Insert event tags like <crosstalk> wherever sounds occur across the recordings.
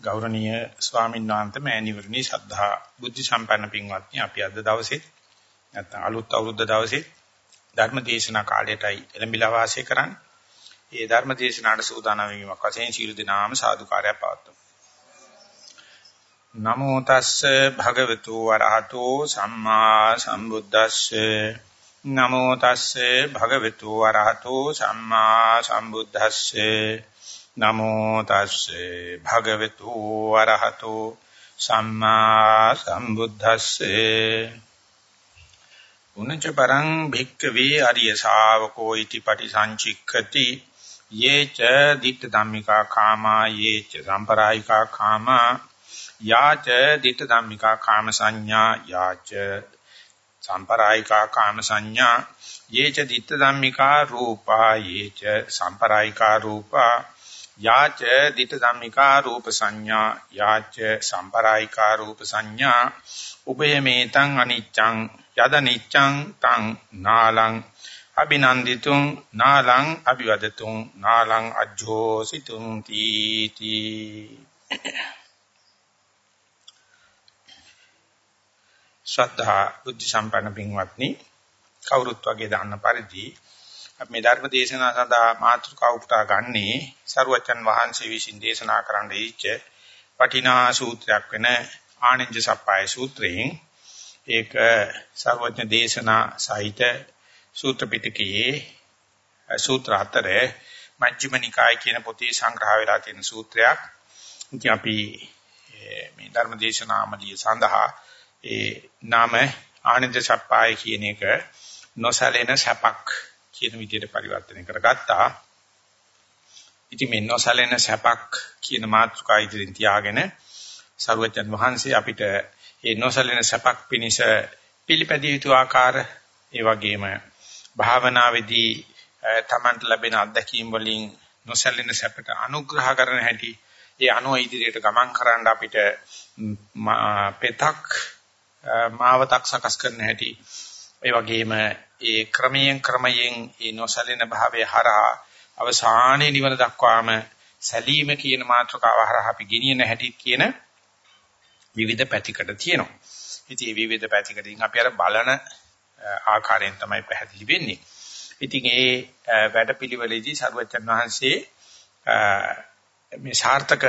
ගෞරවනීය ස්වාමීන් වහන්සේ මෑණිවරණි ශ්‍රද්ධා බුද්ධ සම්පන්න පින්වත්නි අපි අද දවසේ නැත්නම් අලුත් අවුරුද්ද දවසේ ධර්ම දේශනා කාලයටයි එළඹිලා වාසය කරන්නේ. ඒ ධර්ම දේශනාවට සූදානම් වීමක් වශයෙන් සීල දිනාම සාදුකාරය පවත්වමු. නමෝ තස්සේ භගවතු වරහතෝ සම්මා සම්බුද්දස්සේ නමෝ තස්සේ භගවතු වරහතෝ සම්මා සම්බුද්දස්සේ නමෝ තස්සේ භගවතු වරහතෝ සම්මා සම්බුද්දස්සේ. උනච පරං භික්ඛවේ අරිය ශාවකෝ ඉති පටිසංචික්ඛති. යේච ditta dhammika kama යේච සම්පරායිකා කාමා යාච ditta dhammika kama සංඥා යාච සම්පරායිකා කාම සංඥා යේච ditta dhammika රූපා යේච සම්පරායිකා රූපා යාච ditta dhammika රූප සංඥා යාච සම්පරායිකා රූප සංඥා උභයමේතං අනිච්ඡං යද නිච්ඡං තං නාලං අභිනන්දිතුං නාලං අභිවදතුං නාලං අජ්ජෝසිතුං තීති. ශ්‍රද්ධා බුද්ධ සම්පන්න පින්වත්නි කවුරුත් වගේ දාන්න පරිදි මේ ධර්ම දේශනාව සඳහා මාතෘකාව උපුටා ගන්නේ සරුවචන් වහන්සේ විසින් දේශනා කරන්න දීච්ච පටිනා සූත්‍රයක් වෙන ආනන්ද සප්පාය සූත්‍රයෙන් ඒක සර්වඥ දේශනා සහිත සූත්‍ර පිටකයේ සූත්‍ර හතරේ මජ්ක්‍ධිම නිකාය කියන පොතේ සංග්‍රහ වෙලා තියෙන සූත්‍රයක්. ඉතින් අපි මේ ධර්ම දේශනාමලිය සඳහා ඒ නාම ආනන්ද සප්පාය කියන එක නොසැලෙන සැපක් කියන විදිහට පරිවර්තනය කරගත්තා. ඉතින් මේ නොසැලෙන සැපක් කියන මාතෘකාව ඉදිරියෙන් තියාගෙන සරුවචන් වහන්සේ අපිට ඒ නොසැලෙන සැපක් පිණිස පිළිපැදිය යුතු ආකාර ඒ වගේම භාවනාවේදී තමන්ට ලැබෙන අත්දැකීම් වලින් නොසැලෙන සැපට අනුග්‍රහ කරන හැටි ඒ අනුව ඉදිරියට ගමන් කරන්න අපිට පෙතක් මාවතක් සකස් කරන හැටි ඒ වගේම ඒ ක්‍රමයෙන් ක්‍රමයෙන් ඒ නොසැලෙන භාවය හරහා අවසානයේ නිවන දක්වාම සැලීම කියන මාතෘකාව හරහා අපි ගෙනියන හැටි කියන විවිධ පැතිකඩ තියෙනවා. ඉතින් මේ විවිධ පැතිකඩින් අපි අර බලන ආකාරයෙන් තමයි පැහැදිලි වෙන්නේ. ඉතින් ඒ වැඩපිළිවෙලේදී සරුවචන් වහන්සේ මේ සාර්ථක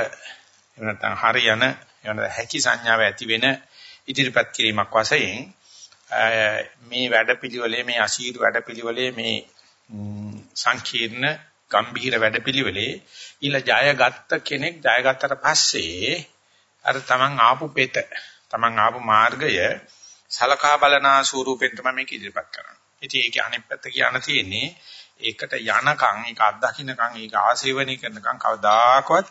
නැත්නම් හරියන යන හැකි සංඥාව ඇති වෙන ඉදිරිපත් කිරීමක් වශයෙන් මේ වැඩපිළිවෙලේ මේ අශීරු වැඩපිළිවෙලේ මේ සංකීර්ණ ගම්භීර වැඩපිළිවෙලේ ඊළ ජයගත්ත කෙනෙක් ජයගත්තට පස්සේ අර තමන් ආපු පෙත තමන් ආපු මාර්ගය සලකා බලනා ස්වරූපෙන් තමයි මේක ඉදිරිපත් කරන්නේ. ඉතින් ඒකේ අනිත් පැත්ත කියන්න තියෙන්නේ ඒකට යනකම් ඒක අත්දකින්නකම් ඒක ආසේවණී කරනකම් කවදාකවත්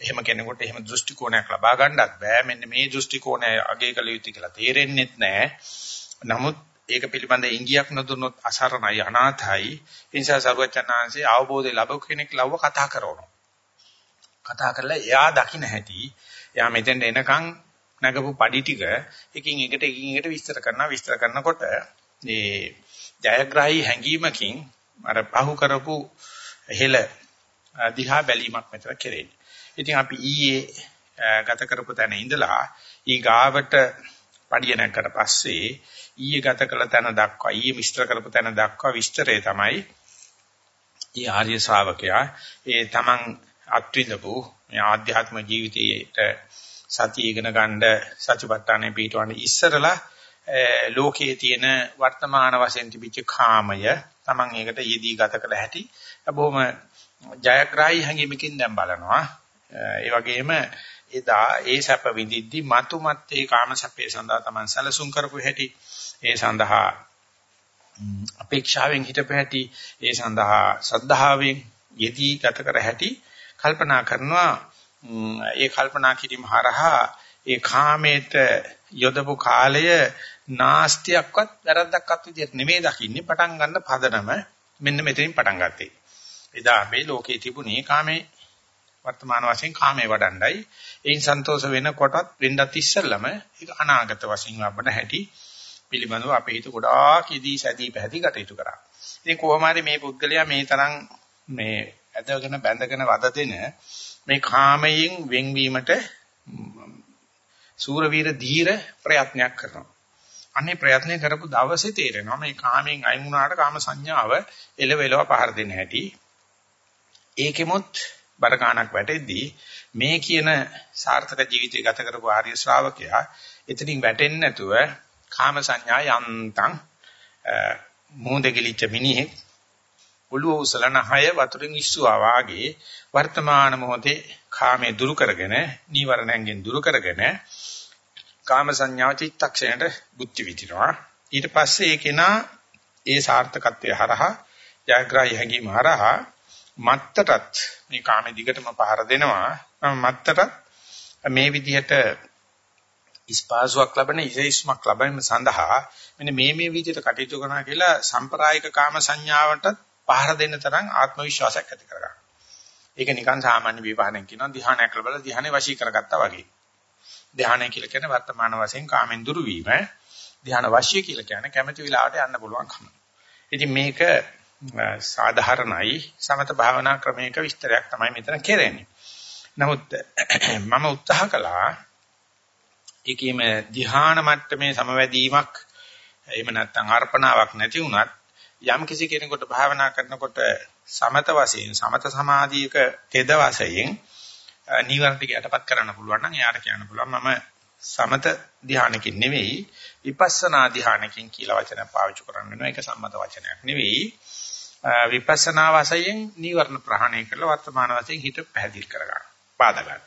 එහෙම කෙනෙකුට එහෙම දෘෂ්ටි කෝණයක් ලබා ගන්නත් බෑ. මෙන්න මේ දෘෂ්ටි කෝණය අගය කළ යුතුයි කියලා තේරෙන්නෙත් නෑ. නමුත් ඒක පිළිබඳ ඉංගියක් නොදුනොත් අසරණයි අනාථයි. ඒ නිසා සර්වචනාංශේ අවබෝධය ලැබු කෙනෙක් ලව්ව කතා කරනවා. කතා කරලා එයා දකින්න හැටි එයා මෙතෙන්ට එනකන් නැගපු padi ටික එකින් එකට එකින් එකට විස්තර කරනවා විස්තර කරනකොට මේ ජයග්‍රාහී හැඟීමකින් අර පහු කරපු හෙල දිහා බැලීමක් මෙතන කෙරෙන්නේ. ඉතින් අපි ඊයේ ගත කරපු තැන ඉඳලා ඊ ගාවට padiය නැගකට පස්සේ ඊයේ ගත කළ තැන දක්වා ඊයේ විස්තර කරපු තැන දක්වා විස්තරය තමයි ඊ ආර්ය ශ්‍රාවකයා. ඒ තමන් අත්විඳපු මේ ආධ්‍යාත්ම ජීවිතයේට සතිය ඉගෙන ගන්න සතිපට්ඨානෙ පිටවන්න ඉස්සරලා ලෝකයේ තියෙන වර්තමාන වශයෙන් තිබිච්ච කාමය Taman ඒකට යෙදී ගත කළ හැටි. බොහොම ජයග්‍රාහී හැඟීමකින් දැන් බලනවා. ඒ වගේම එදා ඒ සැප විඳිද්දි මතුමත් ඒ කාම සැපේ සඳහා Taman සැලසුම් කරපු හැටි ඒ සඳහා අපේක්ෂාවෙන් හිටපු හැටි ඒ සඳහා සද්ධාවෙන් යෙදී ගත කර හැටි කල්පනා කරනවා ඒ කල්පනා කිරීම හරහා ඒ කාමයට යොදපු කාලය නාස්තියක්වත් වැරද්දක්වත් විදිහට නෙමෙයි දකින්නේ පටන් ගන්න පදනම මෙන්න මෙතනින් පටන් ගත්තේ. එදා මේ ලෝකේ තිබුණේ කාමේ වර්තමාන වශයෙන් කාමේ වඩණ්ඩයි. ඒන් සන්තෝෂ වෙනකොටත් වෙන්නත් ඉස්සෙල්ලම ඒක අනාගත වශයෙන් ලබන හැටි පිළිබඳව අපේ හිත ගොඩාක් ඉදී සැදී පැහැදී කටයුතු කරා. ඉතින් කොහොම හරි මේ පුද්ගලයා මේ තරම් මේ ඇදගෙන බැඳගෙන වද දෙන මේ කාමයෙන් වෙන්වීමට සූරවීර ධීර ප්‍රයත්නයක් කරනවා. අනේ ප්‍රයත්නය කරපු දවසේ තේරෙනවා මේ කාමයෙන් අයින් වුණාට කාම සංඥාව එලවෙලව පහර දෙන්න හැටි. ඒකෙමුත් බර ගන්නක් වැටෙද්දී මේ කියන සාර්ථක ජීවිතය ගත කරපු ආර්ය ශ්‍රාවකයා එතනින් වැටෙන්නේ නැතුව කාම සංඥා යන්තම් මොහොතෙලිච්ච මිනිහෙක් ඔළුව උසලන හය වතුරින් ඉස්සුවා වාගේ වර්තමාන මොහොතේ කාමයේ දුරු කරගෙන නීවරණයෙන් දුරු කරගෙන කාම සංඥා චිත්තක්ෂණයට බුද්ධ විදිනවා ඊට පස්සේ ඒ කෙනා ඒ සාර්ථකත්වයේ හරහා ජයග්‍රහී හැඟීම හරහා මත්තටත් මේ කාමයේ දිගටම පහර දෙනවා මත්තටත් මේ විදිහට ඉස්පාසුවක් ලබන ඉසෙයිස්මක් ලැබීම සඳහා මෙන්න මේ මේ විදිහට කටයුතු කරනවා කියලා සම්ප්‍රායික කාම සංඥාවට පහර දෙන්න තරම් ආත්ම විශ්වාසයක් ඇති කරගන්න. ඒක නිකන් සාමාන්‍ය විවාහණයක් කියනවා ධ්‍යානයක් ලැබලා ධ්‍යානෙ වශී කරගත්තා වගේ. ධ්‍යානය කියලා කියන්නේ වර්තමාන වශයෙන් කාමෙන් දුරු වීම. ධ්‍යාන වශී කියලා කියන්නේ කැමැති වෙලාවට යන්න පුළුවන්කම. ඉතින් මේක සාධාරණයි. සමත භාවනා ක්‍රමයක විස්තරයක් තමයි මෙතන කෙරෙන්නේ. නමුත් <clears throat> මම උත්සාහ කළා ඒකෙම ධ්‍යාන මට්ටමේ සමවැදීමක් එහෙම නැත්නම් අර්පණාවක් නැති වුණත් යම් කිසි කෙනෙකුට භාවනා කරනකොට සමත වශයෙන් සමත සමාධියක තෙද වශයෙන් නීවරණ ටික යටපත් කරන්න පුළුවන් නම් එයාට කියන්න පුළුවන් මම සමත ධ්‍යානකින් නෙවෙයි විපස්සනා ධ්‍යානකින් කියලා වචනයක් පාවිච්චි කරන්න වෙනවා. ඒක සම්මත වචනයක් නෙවෙයි. විපස්සනා වශයෙන් නීවරණ ප්‍රහාණය කරලා වර්තමාන වශයෙන් හිත පැහැදිලි කරගන්න. බාධා ගන්න.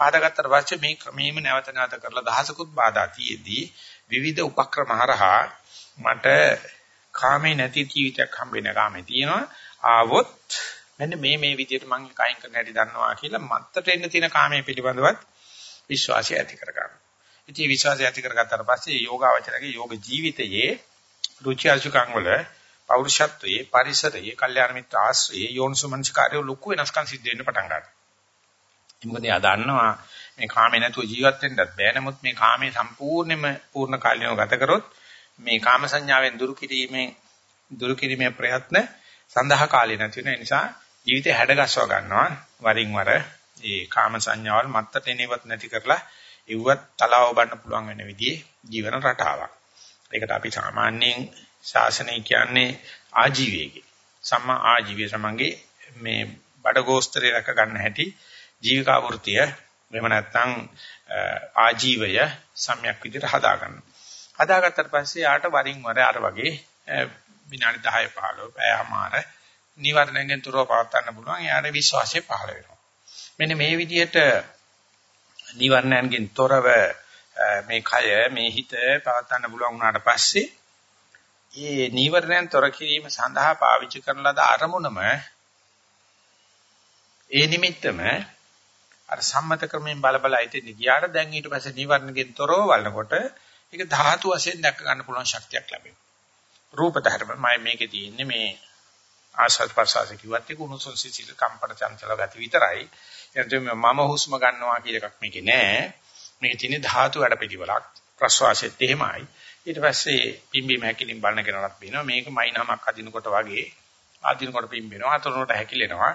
බාධාගත්තට පස්සේ මේ ක්‍රමීම නැවත නැවත කරලා දහසකුත් බාධා තියේදී විවිධ උපක්‍රම හරහා මට කාමේ නැති ජීවිතයක් හම්බ වෙන කාමේ තියෙනවා. ආවොත් මෙන්න මේ මේ විදිහට මම කයින් කරන්න හැටි දන්නවා කියලා මත්තට එන්න තියෙන කාමයේ පිළිබඳවත් විශ්වාසය ඇති කරගන්න. ඉතින් විශ්වාසය ඇති කරගත්තාට පස්සේ යෝගාවචරගේ යෝග ජීවිතයේ රුචි අසුකම් වල පෞරුෂත්වයේ පරිසරයේ කල්යාණ මිත්‍ර ආශ්‍රයේ යෝනිසුමනස්කාරය ලොකු වෙනස්කම් සිද්ධ වෙන්න පටන් ගන්නවා. මොකද එයා දන්නවා මේ කාමේ නැතුව ජීවත් වෙන්නත් බෑ. නමුත් මේ කාමේ සම්පූර්ණයෙන්ම පූර්ණ කාලීනව ගත කරොත් මේ කාම සංඥාවෙන් දුරු කිරීමේ දුරු කිරීමේ ප්‍රයත්න සඳහා කාලය නැති වෙන නිසා ජීවිතේ හැඩගස්ව ගන්නවා වරින් වර ඒ කාම සංඥාවල් මත්තට එනවත් නැති කරලා ඉව්වත් තලාව බන්න පුළුවන් වෙන විදිහේ ජීවන රටාවක්. ඒකට අපි සාමාන්‍යයෙන් ශාසනය කියන්නේ ආජීවයේ. සම්මා ආජීවය සමංගේ මේ බඩගෝස්තරය රැක ගන්න හැටි ජීවිකා වෘත්තිය එහෙම නැත්නම් ආජීවය සම්‍යක් විදිහට හදා ගන්නවා. හදාගත්තට පස්සේ ආට වරින් වර අර වගේ විනාඩි 10 15 පැයමාර නිවර්ණයෙන් තුරව පවත්වන්න පුළුවන්. යාට විශ්වාසය පහළ වෙනවා. මෙන්න මේ විදිහට නිවර්ණයෙන් තොරව මේ කය මේ හිත පවත්වන්න පුළුවන් වුණාට පස්සේ මේ නිවර්ණයෙන් තොර කිරීම සඳහා පාවිච්චි කරන ලද අරමුණම ඒ නිමිත්තම අර සම්මත ක්‍රමයෙන් බල බල ඉතින් ගියාට දැන් ඊට පස්සේ නිවර්ණයෙන් තොරව බලනකොට ඒක ධාතු වශයෙන් දැක ගන්න පුළුවන් ශක්තියක් ලැබෙනවා. රූප ධර්ම මම මේකේ තියෙන්නේ මේ ආශාත් ප්‍රසාස කිව්වත් ඒක උණුසුම් සිසිල කම්පන චංචල ගති විතරයි. එතකොට මම හුස්ම ගන්නවා කියන එකක් මේකේ නෑ. මේකේ තියෙන්නේ ධාතු වැඩ පිළිවෙලක්. ප්‍රශ්වාසෙත් එහෙමයි. ඊට පස්සේ පිම්බීම හැකිලින් බලන කෙනාට පේනවා මේක මයින්හමක් අදිනකොට වගේ අදිනකොට පිම්බෙනවා අතුරුනට හැකිලෙනවා.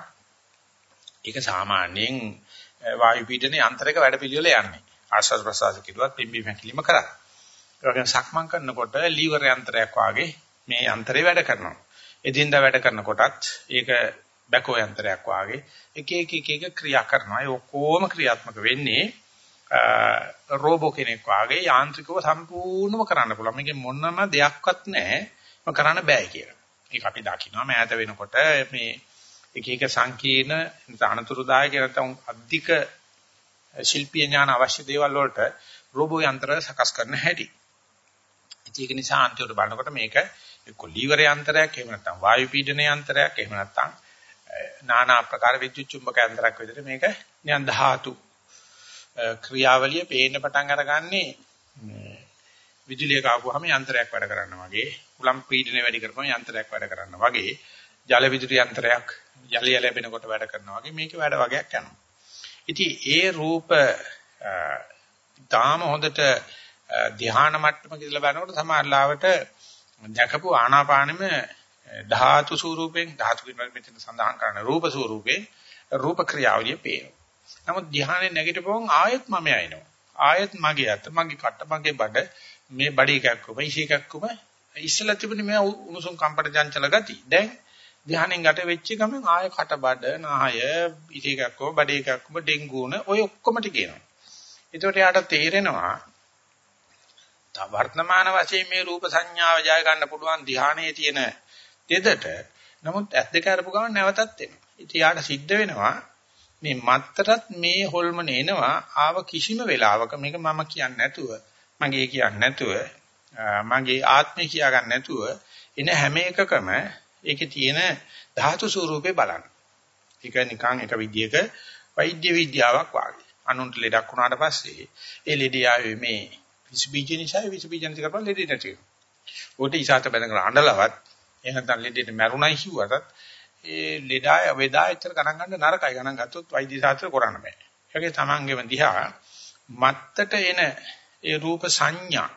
ඒක සාමාන්‍යයෙන් වායු පීඩනයේ අන්තරක වැඩ පිළිවෙල යන්නේ. ආශ්වාස ප්‍රශ්වාස කිව්වත් පිම්බීම හැකිලිම කරා. ඒ වගේම සක්මන් කරනකොට ලීවර් යන්ත්‍රයක් වාගේ මේ යන්ත්‍රය වැඩ කරනවා. එදින්දා වැඩ කරනකොටත් ඒක බැකෝ යන්ත්‍රයක් වාගේ එක එක එක එක ක්‍රියා කරනවා. ඒ ඔක්කොම ක්‍රියාත්මක වෙන්නේ රෝබෝ කෙනෙක් වාගේ යාන්ත්‍රිකව සම්පූර්ණව කරන්න පුළුවන්. මේකේ මොනම දෙයක්වත් නැහැ. මම කරන්න බෑ කියලා. ඒක අපි දකිනවා මෑත වෙනකොට මේ එක එක සංකීර්ණ අනතුරුදායක නැත්නම් අධික ශිල්පීය ඥාන අවශ්‍ය දේවල් වලට රෝබෝ යන්ත්‍ර සකස් කරන්න හැටි. ඒක නිසා අන්තිමට බලනකොට මේක එක්ක ලීවර යන්ත්‍රයක් එහෙම නැත්නම් වායු පීඩන යන්ත්‍රයක් එහෙම නැත්නම් নানা ආකාර විද්‍යුත් චුම්බක යන්ත්‍රයක් විදිහට මේක නියන් ධාතු ක්‍රියාවලිය පේන්න පටන් අරගන්නේ විදුලිය කාපුවාම යන්ත්‍රයක් වැඩ කරනවා වගේ උලම් පීඩනය වැඩි කරපුවම යන්ත්‍රයක් වැඩ කරනවා වගේ ජල විදුලි යන්ත්‍රයක් ජලය ලැබෙනකොට වැඩ කරනවා වගේ මේක වැඩ වගේක් යනවා. ඉතින් ඒ රූප තාම හොඳට ධ්‍යාන මට්ටමක ඉඳලා බලනකොට සමහරලාවට දැකපු ආනාපානෙම ධාතු ස්වරූපෙන් ධාතු කියන මෙතන සඳහන් කරන රූප ස්වරූපේ රූප ක්‍රියාවලිය පේනවා. නමුත් ධ්‍යානෙ නැගිටපුවම ආයෙත් මම යනවා. ආයෙත් මගේ අත, මගේ කට, මගේ බඩ මේ බඩේ කැක්කම, ඉෂේ කැක්කම ඉස්සලා තිබුණේ මේ උණුසුම් කම්පට චංචල ගති. දැන් ධ්‍යානෙන් ගත වෙච්ච ගමන් ආයෙ කට බඩ, නාය, ඉෂේ කැක්කම, බඩේ කැක්කම, ඩෙන්ගුන ඔය ඔක්කොම ටික එනවා. ඒකට යාට තේරෙනවා වර්තමාන වශයෙන් මේ රූප සංඥාව ජය ගන්න පුළුවන් ධ්‍යානයේ තියෙන දෙදට නමුත් ඇස් දෙක අරපු ගමන් නැවතත් එනවා. ඉතින් යාට සිද්ධ වෙනවා මේ මත්තරත් මේ හොල්මන එනවා ආව කිසිම වෙලාවක මේක මම කියන්නේ නැතුව මගේ කියන්නේ නැතුව මගේ ආත්මය කියා ගන්න නැතුව එන හැම එකකම ඒකේ තියෙන ධාතු ස්වරූපේ බලන්න. ඒක නිකන් එක විදියක වෛද්‍ය විද්‍යාවක් වාගේ. අනුන්ට ලෙඩක් වුණාට පස්සේ ඒ ලෙඩේ ආවේ මේ විස බීජ නිසා විස බීජ නැති කරපන් ලෙඩේ නැති වෙනවා. උට ඉසాత බඳගෙන අඬලවත් එහෙනම් ලෙඩේට මැරුණයි කිව්වටත් ඒ ලෙඩාය වේදා එච්චර ගණන් ගන්න නරකයි ගණන් ගත්තොත් වෛද්‍ය ශාස්ත්‍ර කරන්න බෑ. ඒකේ තමන්ගේම දිහා මත්තට එන ඒ රූප සංඥා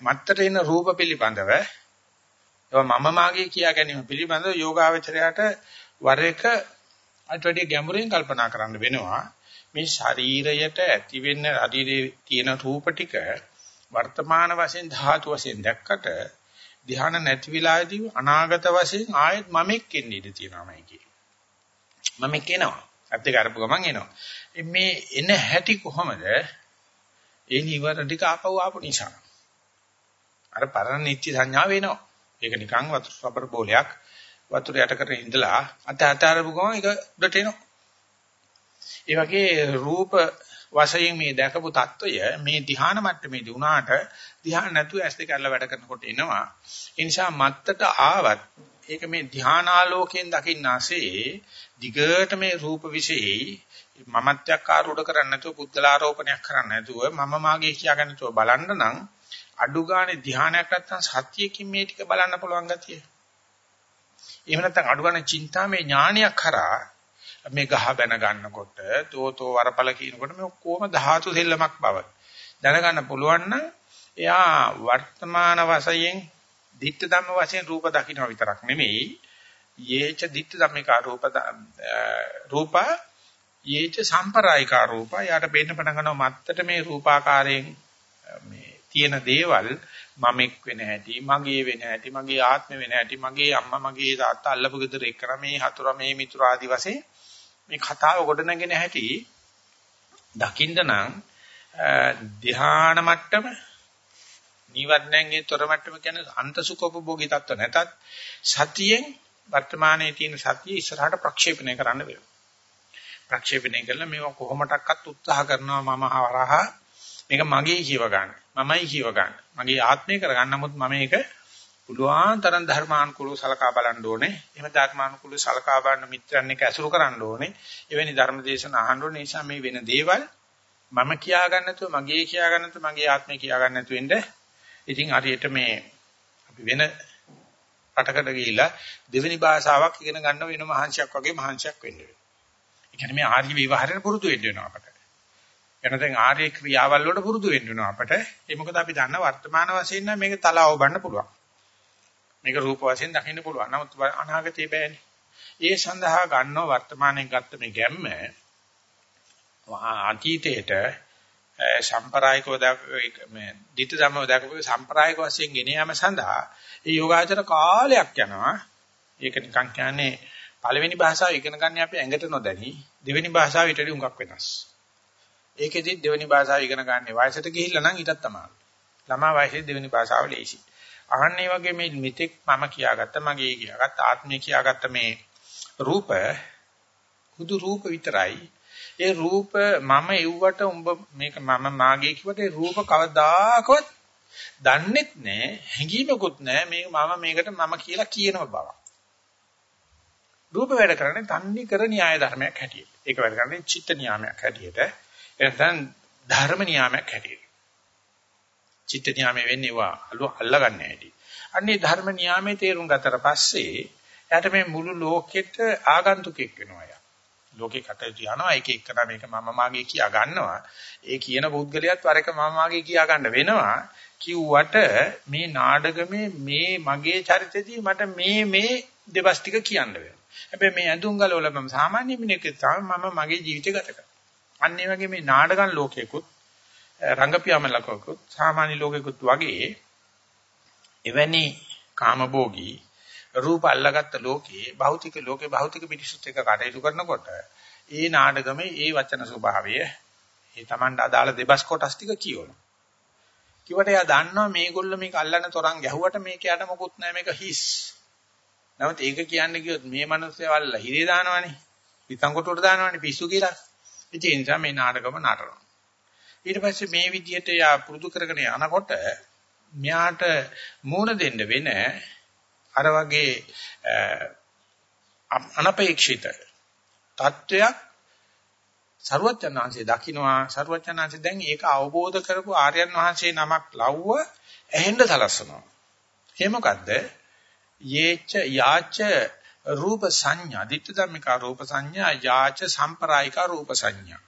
මත්තට එන රූප පිළිබඳව ඒවා මම මාගේ කියා ගැනීම පිළිබඳව යෝගාවචරයට වර එක අට වැඩි ගැඹුරින් කල්පනා කරන්න වෙනවා. මේ ශරීරයට ඇති වෙන්න ශරීරයේ තියෙන රූප ටික වර්තමාන වශයෙන් ධාතු වශයෙන් දැක්කට ධ්‍යාන නැති වෙලාවේදී අනාගත වශයෙන් ආයෙත් මමෙක් එන්න ඉඩ තියෙනවාමයි කියේ. මමෙක් එනවා. ඇත්ත කරපු ගමන් එනවා. මේ එන හැටි කොහමද? ඒ නිවර ටික ආපහු ආපු නිසා. අර පරණ නිත්‍ය සංඥා වෙනවා. ඒක නිකන් වතුර රබර් බෝලයක් වතුර යට කරගෙන ඉඳලා අත අතාරපු ගමන් ඒක උඩට එනවා. ඒ වගේ රූප වශයෙන් මේ දැකපු తত্ত্বය මේ ධ්‍යාන මට්ටමේදී උනාට ධ්‍යාන නැතුව ඇස් දෙක අල්ල වැඩ කරනකොට එනවා. ඒ නිසා මත්තට ආවත් ඒක මේ ධානාලෝකයෙන් දකින්නාසේ දිගට මේ රූප විශේෂයි මමත්‍යක් ආරෝඪ කරන්නේ නැතුව බුද්ධලාරෝපණයක් කරන්නේ නැතුව මම මාගේ කියාගන්න තුව බලන්න නම් අඩු ගානේ ධානයක් නැත්තම් සතියකින් මේ ටික බලන්න පුළුවන් ගතිය. එහෙම නැත්තම් අඩු ගානේ චින්තාමේ ඥානයක් කරා මේ ගහ බැන ගන්නකොට තෝතෝ වරපල කියනකොට මේ ඔක්කොම ධාතු සෙල්ලමක් බව. දැනගන්න පුළුවන් නම් එයා වර්තමාන වශයෙන් ditta ධම්ම වශයෙන් රූප දකින්න විතරක් නෙමෙයි. යේච ditta ධම්මිකා රූප රූපා යේච සම්පරායිකා රූපා. යාට බෙන්න පණ ගන්නවා මත්තට මේ රූපාකාරයෙන් මේ තියෙන දේවල් මමෙක් වෙන හැටි මගේ වෙන හැටි මගේ ආත්මෙ වෙන හැටි මගේ අම්මා මගේ තාත්තා අල්ලපු ගෙදර එක්කන මේ හතුර මේ මිතුර ආදි වශයෙන් මේ කතාව ගොඩනගෙන හැටි දකින්න නම් ධ්‍යාන මට්ටම නිවර්ණයෙන් තොර මට්ටම කියන්නේ අන්තසුඛෝපභෝගී තත්ත්ව නැතත් සතියෙන් වර්තමානයේ තියෙන සතිය ඉස්සරහට ප්‍රක්ෂේපණය කරන්න වෙනවා. ප්‍රක්ෂේපණය කළා මේවා කොහොමඩක්වත් උත්සාහ කරනවා මම හරහා මේක මගේ කියව ගන්න. මමයි කියව ගන්න. මගේ ආත්මය කරගන්න නමුත් මම මේක පුළුවන් තරම් ධර්මානුකූලව සලකා බලන්න ඕනේ. එහෙම ධර්මානුකූලව සලකා බලන මිත්‍රයන් එක්ක ඇසුරු කරන්න ඕනේ. එවැනි ධර්ම දේශන අහන්න ඕනේ. නිසා මේ වෙන දේවල් මම කියා ගන්න නැතුව මගේ කියා ගන්න නැතුව මගේ ආත්මය කියා ගන්න නැතුව වෙන්න. ඉතින් හරියට මේ අපි වෙන රටකට ගිහිලා දෙවෙනි භාෂාවක් ඉගෙන ගන්න වෙන මහන්සියක් වගේ මහන්සියක් වෙන්න වෙනවා. ඒ කියන්නේ මේ ආර්ය විවහාරයට පුරුදු වෙන්න වෙනවා අපට. එන දැන් ආර්ය ක්‍රියාවල් වලට පුරුදු වෙන්න වෙනවා අපට. ඒ මොකද අපි දන්න වර්තමාන වශයෙන් නම් මේක තලාව බන්න පුළුවන්. මේක රූප වශයෙන් දකින්න පුළුවන්. නමුත් අනාගතේ බෑනේ. ඒ සඳහා ගන්නව වර්තමානයේ ගත්ත මේ ගැම්ම අතීතයට සම්ප්‍රායිකව මේ ධිට ධම්මව දක්වපු සම්ප්‍රායික වශයෙන් ගෙන යාම සඳහා ඒ යෝගාචර කාලයක් යනවා. ඒක නිකන් කියන්නේ පළවෙනි භාෂාව ඉගෙන ගන්න අපි ඇඟට නොදැනි දෙවෙනි භාෂාව ඊට වඩා හුඟක් වෙනස්. ඒකෙදි දෙවෙනි භාෂාව ඉගෙන ගන්න වයසට ගිහිල්ලා නම් ඊටත් තමයි. ළමා වයසේ දෙවෙනි භාෂාව ලේසි. අහන්නේ වගේ මේ මිත්‍යක් මම කියාගත්ත මගේ කියාගත්ත ආත්මය කියාගත්ත මේ රූප හුදු රූප විතරයි. ඒ රූප මම එව්වට උඹ මේක මම මාගේ කිව්වට ඒ රූප කවදාකවත් දන්නෙත් නෑ හැඟීමකුත් නෑ මේක මම මේකට මම කියලා කියනව බව. රූප වැඩ කරන්නේ තන්නේ කර න්‍යාය ධර්මයක් හැටියට. ඒක වැඩ කරන්නේ චිත්ත නියාමයක් හැටියට. එතන ධර්ම නියාමයක් හැටියට. චිත්ත නියාමයේ වෙන්නේ වා අල්ලගන්න හැටි. අන්නේ ධර්ම නියාමයේ තේරුම් ගතට පස්සේ එයාට මේ මුළු ලෝකෙට ආගන්තුකෙක් වෙනවා යා. ලෝකේ කටයුතු යනවා එක එක නම් මේක මම මාගේ කියා ගන්නවා. ඒ කියන පුද්ගලයාත් වර එක මම මාගේ කියා ගන්න වෙනවා. කිව්වට මේ නාඩගමේ මේ මගේ චරිතෙදී මට මේ මේ දෙවස් ටික කියන්න වෙනවා. හැබැයි මේ ඇඳුම් ගලවල මම සාමාන්‍ය මිනිහෙක් තමයි මම මගේ ජීවිතය ගත කරන්නේ. අන්න ඒ වගේ මේ නාඩගම් ලෝකයකුත් රංගපියාම ලකකුත් සාමාන්‍ය ලෝකෙකුත් වගේ එවැනි කාමභෝගී රූප අල්ලගත්ත ලෝකේ භෞතික ලෝකේ භෞතික මිනිසුත් එක්ක කටයුතු කරනකොට ඒ නාඩගමේ ඒ වචන ස්වභාවය ඒ Tamanda අදාළ දෙබස් කොටස් ටික කියවනවා. කිව්වට එයා දන්නවා මේගොල්ලෝ මේක අල්ලන්න තරම් ගැහුවට මේක යට මොකුත් නැහැ මේක හිස්. නමුත් ඒක කියන්නේ කිව්වොත් මේ මිනිස්සු වල්ල හිරේ දානවනේ. පිටං කොටුවට දානවනේ පිස්සු කියලා. ඒ නිසා මේ නාටකම නටනවා. ඊට පස්සේ මේ විදිහට යා පුරුදු කරගෙන යනකොට මෙයාට මූණ දෙන්න වෙන අර වගේ අනපේක්ෂිත තත්වයක් ਸਰුවචනාංශේ දකින්නවා ਸਰුවචනාංශේ දැන් ඒක අවබෝධ කරපු ආර්යයන් වහන්සේ නමක් ලව්ව ඇහෙන්න සලස්වනවා ඒ මොකද්ද? යේච යාච රූප සංඥා. ditta dhammika රූප සංඥා යාච සම්ප්‍රායික රූප සංඥා.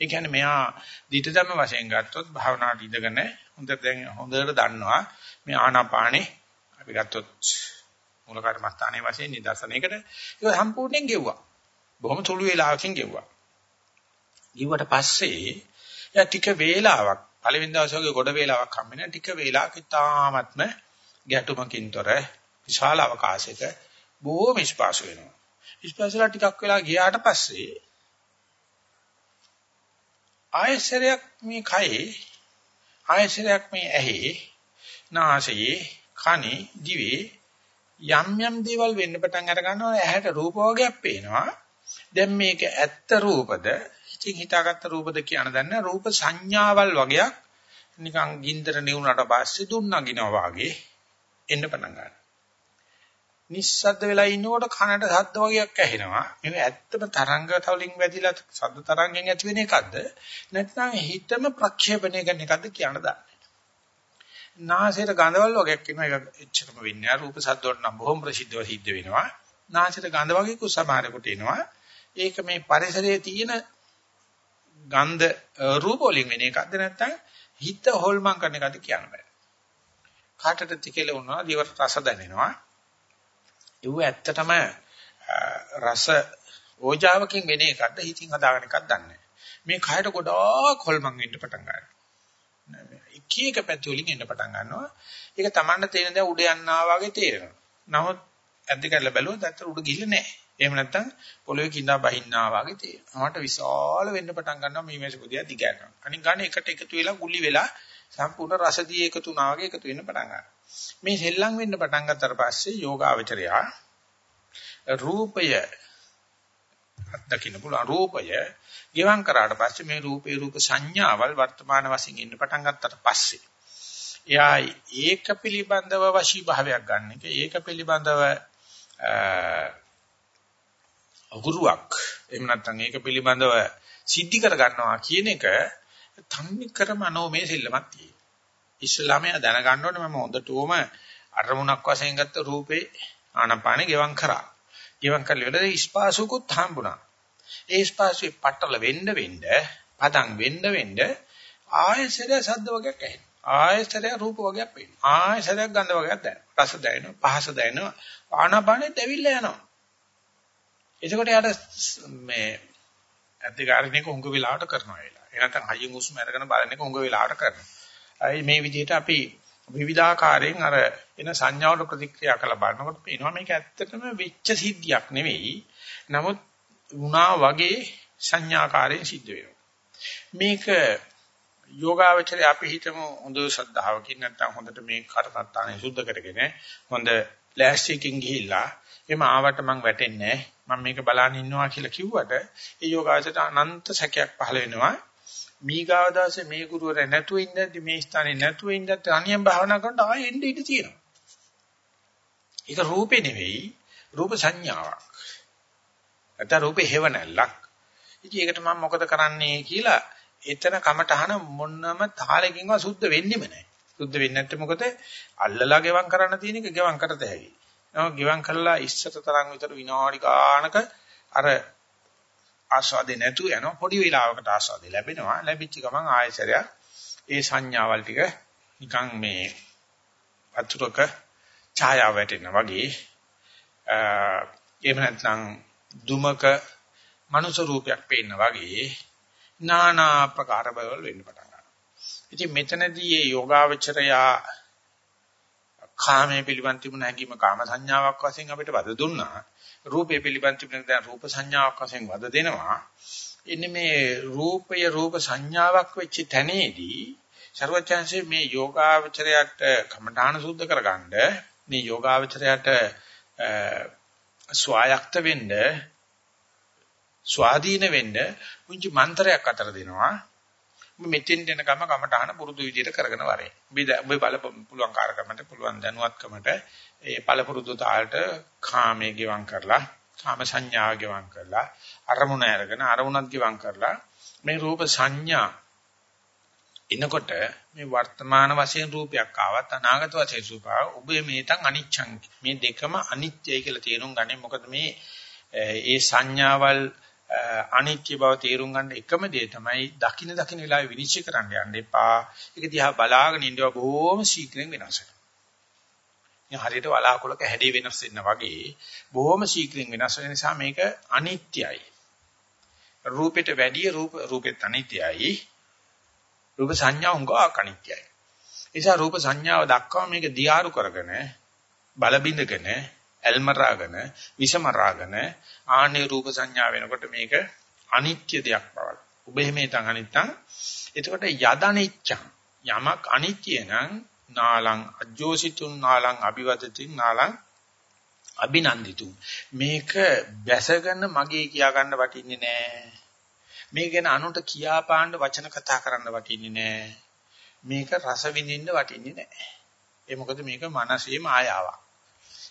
ඒ කියන්නේ මෙහා ditta dhamm වශයෙන් ගත්තොත් භාවනාවට ඉඳගෙන හොඳට දැන් හොඳට දන්නවා මේ ආනාපානේ අපි ගත්තොත් මූල කර්මස්ථානයේ වශයෙන් නිදර්ශනයකට ඒක සම්පූර්ණයෙන් ගෙව්වා. බොහොම සුළු වේලාවකින් ගෙව්වා. ගෙව්වට පස්සේ යා ටික වේලාවක් පළවෙනි දවසේ වගේ ගොඩ වේලාවක් හම්බෙන්නේ ටික වේලාවක් ඉතාමත්ම ගැටුමකින්තර විශාල අවකාශයක බොහෝම ස්පාසු වෙනවා. ස්පාසුලා ටිකක් වෙලා ගියාට පස්සේ ආයසරයක් මේ කයේ ආයසරයක් මේ ඇහි නාසයේ කනේ දිවේ යම් යම් දේවල් වෙන්න පටන් අර ගන්නවා. ඇහැට රූප වර්ගයක් පේනවා. දැන් මේක ඇත්ත රූපද? හිතින් හිතාගත්ත රූපද කියන දන්න රූප සංඥාවල් වගේක් නිකන් ගින්දර නිවුනට පස්සේ දුන්නගිනවා වගේ එන්න පටන් ගන්නවා. නිස්සද්ද වෙලා ඉන්නකොට කනට ශබ්ද වගේක් ඇහෙනවා. මේක ඇත්තම තරංග තවලින් වැදිලා ශබ්ද තරංගෙන් ඇති වෙන එකක්ද? නැත්නම් හිතම ප්‍රක්ෂේපණය කරන එකක්ද කියන්න දන්නේ. නාසයට ගඳවල් වගේක් එනවා. ඒක එච්චරම වෙන්නේ නැහැ. රූප ශබ්ද වලට නම් බොහොම ප්‍රසිද්ධව සිද්ධ වෙනවා. නාසයට ගඳ වගේ කුස සමහරකට එනවා. ඒක මේ පරිසරයේ තියෙන ගන්ධ රූප වලින් වෙන එකක්ද නැත්නම් හිත හොල්මන් කරන එකක්ද කියන්න බෑ. කාටට තිකෙල වුණා දිවට රස දැනෙනවා. ඒව ඇත්තටම රස ඕජාවකින් වෙන එකක්ද හිතින් හදාගෙන එකක්ද දන්නේ මේ කයට ගොඩාක් හොල්මන් වෙන්න පටන් ගන්නවා. එක එක පැති වලින් එන්න පටන් ගන්නවා. ඒක Tamanne තේරෙන දේ උඩ යනවා වගේ තේරෙනවා. නමුත් ඇද්ද කරලා බැලුවොත් ඇත්තට උඩ ගිහිල්ලා නැහැ. එහෙම නැත්නම් පොළවේ කිඳා බහින්නා වගේ තේරෙනවා. මට විශාල වෙන්න පටන් ගන්නවා මේ මේස පොදියා දිග යනවා අනික ගන්න එකට එකතු වෙලා ගුලි වෙලා සම්පූර්ණ රසදී එකතු වුණා වගේ එකතු වෙන්න පටන් ගන්නවා. මේ සෙල්ලම් වෙන්න පටන් ගත්තට පස්සේ යෝගාවචරයා රූපය අත්දකින්න පුළුවන්. රූපය ගෙවම් කරාට පස්සේ මේ රූපේ රූප සංඥාවල් වර්තමාන වශයෙන් ඉන්න පටන් ගත්තට පස්සේ එයා ඒක පිළිබඳව වශී භාවයක් ගන්න එක ඒක පිළිබඳව අගුරුවක් එහෙම නැත්නම් ඒක පිළිබඳව සිද්ධි කර ගන්නවා කියන එක තන්නේ කර මනෝමය සෙල්ලමක් තියෙනවා. ඉස්ලාමයේ දැනගන්න ඕනේ මම හොඳටම අරමුණක් වශයෙන් ගත්ත රූපේ ආනපානෙ ගෙවම් කරා. ගෙවම් කරලා ඉවරද ස්පාසුකුත් හම්බුණා. ඒ ස්පාසුවේ පట్టල වෙන්න වෙන්න, පදම් වෙන්න වෙන්න ආයසරය සද්ද වගේක් ඇහෙනවා. ආයසරය රූප වගේක් පේනවා. ආයසරය ගන්ධ වගේක් දැනෙනවා. රස දැනෙනවා, පහස දැනෙනවා. ආනපානෙත් ඇවිල්ලා යනවා. එතකොට යාට මේ අධිකාරිනික උඟ වෙලාවට කරනවා වෙලා. එනතන් හයියෙන් උස්ම අරගෙන බලන එක උඟ වෙලාවට කරනවා. අයි මේ විදිහට අපි විවිධාකාරයෙන් අර එන සංඥාවට ප්‍රතික්‍රියා කළ බලනකොට පේනවා මේක ඇත්තටම වෙච්ච සිද්ධියක් නෙවෙයි. නමුත් වුණා වගේ සංඥාකාරයෙන් සිද්ධ වෙනවා. මේක යෝගාවචරය අපි හිතමු හොඳ ශ්‍රද්ධාවකින් නැත්නම් හොඳට මේ කර්මත්තානේ සුද්ධ කරගෙන හොඳ ලෑස්තියකින් ගිහිල්ලා එම ආවට මං වැටෙන්නේ මම මේක බලන් ඉන්නවා කියලා කිව්වට ඒ යෝගාවචරයට අනන්ත සැකයක් පහළ වෙනවා මීගාව දාසේ මේ ගුරුවරයා නැතුව ඉඳද්දි මේ ස්ථානේ නැතුව ඉඳද්දි අනියම් භාවනා කරනකොට ආයෙ එන්න ඉඩ තියෙනවා. ඒක රූපේ නෙවෙයි රූප සංඥාවක්. නැත්නම් රූපේ හේව නැල්ලක්. ඉතින් ඒකට මම මොකද කරන්නේ කියලා එතන කමටහන මොන්නම තාලකින්වත් සුද්ධ වෙන්නෙම නැහැ. සුද්ධ වෙන්නේ නැත්නම් මොකද අල්ලලා ගෙවම් කරන්න තියෙන එක ගෙවම් කරත හැකි. නම ගෙවම් කළා ඉස්සත තරම් විතර විනාඩි ගානක අර ආස්වාදේ නැතු යනවා පොඩි වෙලාවකට ආස්වාදේ ලැබෙනවා ලැබිච්ච ගමන් ආයසරයක් ඒ සංඥාවල් ටික නිකන් මේ වතුරක ඡායාව වැටෙනා වගේ එහෙම නැත්නම් දුමක මනුෂ්‍ය රූපයක් පේන්න වගේ নানা ආකාර බවල් වෙන්න පටන් ගන්නවා. ඉතින් මෙතනදී මේ යෝගාවචරයා කාමයේ පිළිබඳ තිබුණ හැඟීම කාම සංඥාවක් වශයෙන් අපිට වද දුන්නා. රූපයේ පිළිබඳ තිබුණ දැන් රූප සංඥාවක් වශයෙන් වද දෙනවා. ඉන්නේ මේ රූපය රූප සංඥාවක් වෙච්ච තැනේදී ਸਰවචන්සේ මේ යෝගාවචරයට කමඨාන සුද්ධ කරගන්න මේ යෝගාවචරයට ස්වායක්ත වෙන්න ස්වාධීන වෙන්න පුංචි මන්ත්‍රයක් අතර දෙනවා මෙතෙන් දෙන ගම කමඨාන පුරුදු විදිහට කරගෙන වරේ. ඔබ බල පුළුවන් කාර්කමට පුළුවන් දැනුවත්කමට ඒ පළපුරුදු තාලට කාමයේ ගිවං කරලා කාම සංඥා ගිවං කරලා අරමුණ අරගෙන අරමුණක් ගිවං කරලා මේ රූප සංඥා එනකොට මේ වර්තමාන වශයෙන් රූපයක් ආවත් අනාගත වශයෙන් රූපාව ඔබේ මේතන් අනිච්ඡං මේ දෙකම අනිත්‍යයි කියලා තේරුම් ගන්නේ මොකද මේ ඒ සංඥාවල් අනිත්‍ය බව තේරුම් ගන්න එකම දේ තමයි දකින දකින වෙලාවේ විනිශ්චය කරන්න යන්න එපා. ඒක දිහා බලාගෙන ඉඳව බොහොම ශීඝ්‍රයෙන් වෙනස් වෙනවා. ඉතින් හරියට වලාකුළක හැඩේ වෙනස් වෙනා වගේ බොහොම ශීඝ්‍රයෙන් වෙනස් වෙන නිසා මේක අනිත්‍යයි. රූපෙට වැඩිය රූප රූපෙත් අනිත්‍යයි. රූප සංඥා උංගා අනිත්‍යයි. ඒ නිසා රූප සංඥාව දක්වා මේක දියාරු කරගෙන බල බින්දගෙන ඇල්මරාගෙන විෂමරාගෙන ආනේ රූප සංඥා වෙනකොට මේක අනිත්‍ය දෙයක් බවක්. ඔබ එහෙම හිතන් අනිත්තම් එතකොට යදනිච්ඡං යමක් අනිත්‍ය නම් නාලං අජෝසිතුන් නාලං අபிවදතින් නාලං අභිනන්දිතු මේක බැසගෙන මගේ කියා ගන්න වටින්නේ නෑ. මේ ගැන අනුන්ට කියා පාන්න වචන කතා කරන්න වටින්නේ නෑ. මේක රස විඳින්න වටින්නේ නෑ. ඒ මොකද මේක මනසේ මායාවක්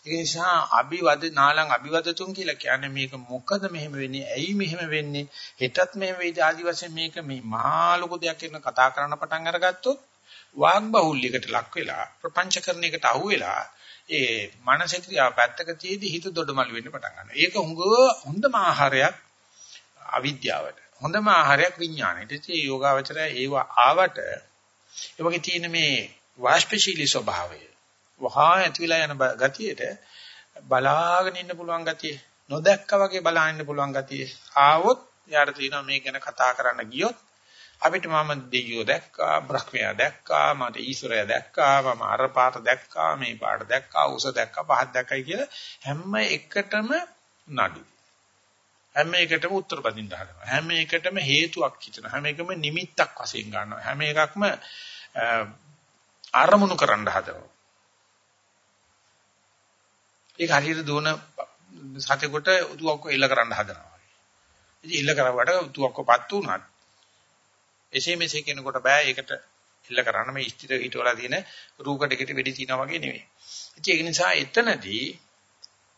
ඒ නිසා අභිවද නාලං අභිවදතුන් කියලා කියන්නේ මේක මොකද මෙහෙම වෙන්නේ? ඇයි මෙහෙම වෙන්නේ? හෙටත් මෙහෙම වෙයිද? ආදි වශයෙන් මේක මේ මහා ලොකු දෙයක් කියන කතා කරන්න පටන් අරගත්තොත් වාග් බහුල්‍යයකට ලක් වෙලා ප්‍රපංචකරණයකට අහු වෙලා ඒ මානසික ක්‍රියාව පැත්තක තියේදී හිත දොඩමළු වෙන්න පටන් ගන්නවා. ඒක හුඟ හොඳම ආහාරයක් අවිද්‍යාවට. හොඳම ආහාරයක් විඥාණයට. ඉතින් යෝගාවචරය ඒව ආවට ඒ වගේ තියෙන මේ වාෂ්පශීලී ස්වභාවය වහා ඇතිවිලා යන ගතියට බලාගෙන ඉන්න පුළුවන් ගතිය නොදැක්කා වගේ බලාගෙන ඉන්න පුළුවන් ගතිය ආවොත් යාට තියෙනවා මේ ගැන කතා කරන්න ගියොත් අපිට මම දෙයියෝ දැක්කා බ්‍රහ්මයා දැක්කා මට ඊශ්වරයා දැක්කා මම අර පාට දැක්කා මේ පාට දැක්කා උස දැක්කා පහත් දැක්කයි කියලා හැම එකටම නඩු. හැම එකටම උත්තර බඳින්න හදනවා. හැම එකටම හේතුවක් හිතනවා හැම එකම නිමිත්තක් වශයෙන් ගන්නවා. හැම එකක්ම අරමුණු කරන්න හදනවා. ඒක හරියට දුවන සතෙකුට උතුවක්ක එල්ල කරන්න හදනවා. ඉතින් එල්ල කරවට උතුවක්කපත් උනත් එසේ මෙසේ කෙනෙකුට බෑ ඒකට එල්ල කරන්න මේ ස්ථිර ඊටවලා තියෙන රූකඩකට වෙඩි තියනවා වගේ නෙවෙයි. ඉතින් ඒක නිසා එතනදී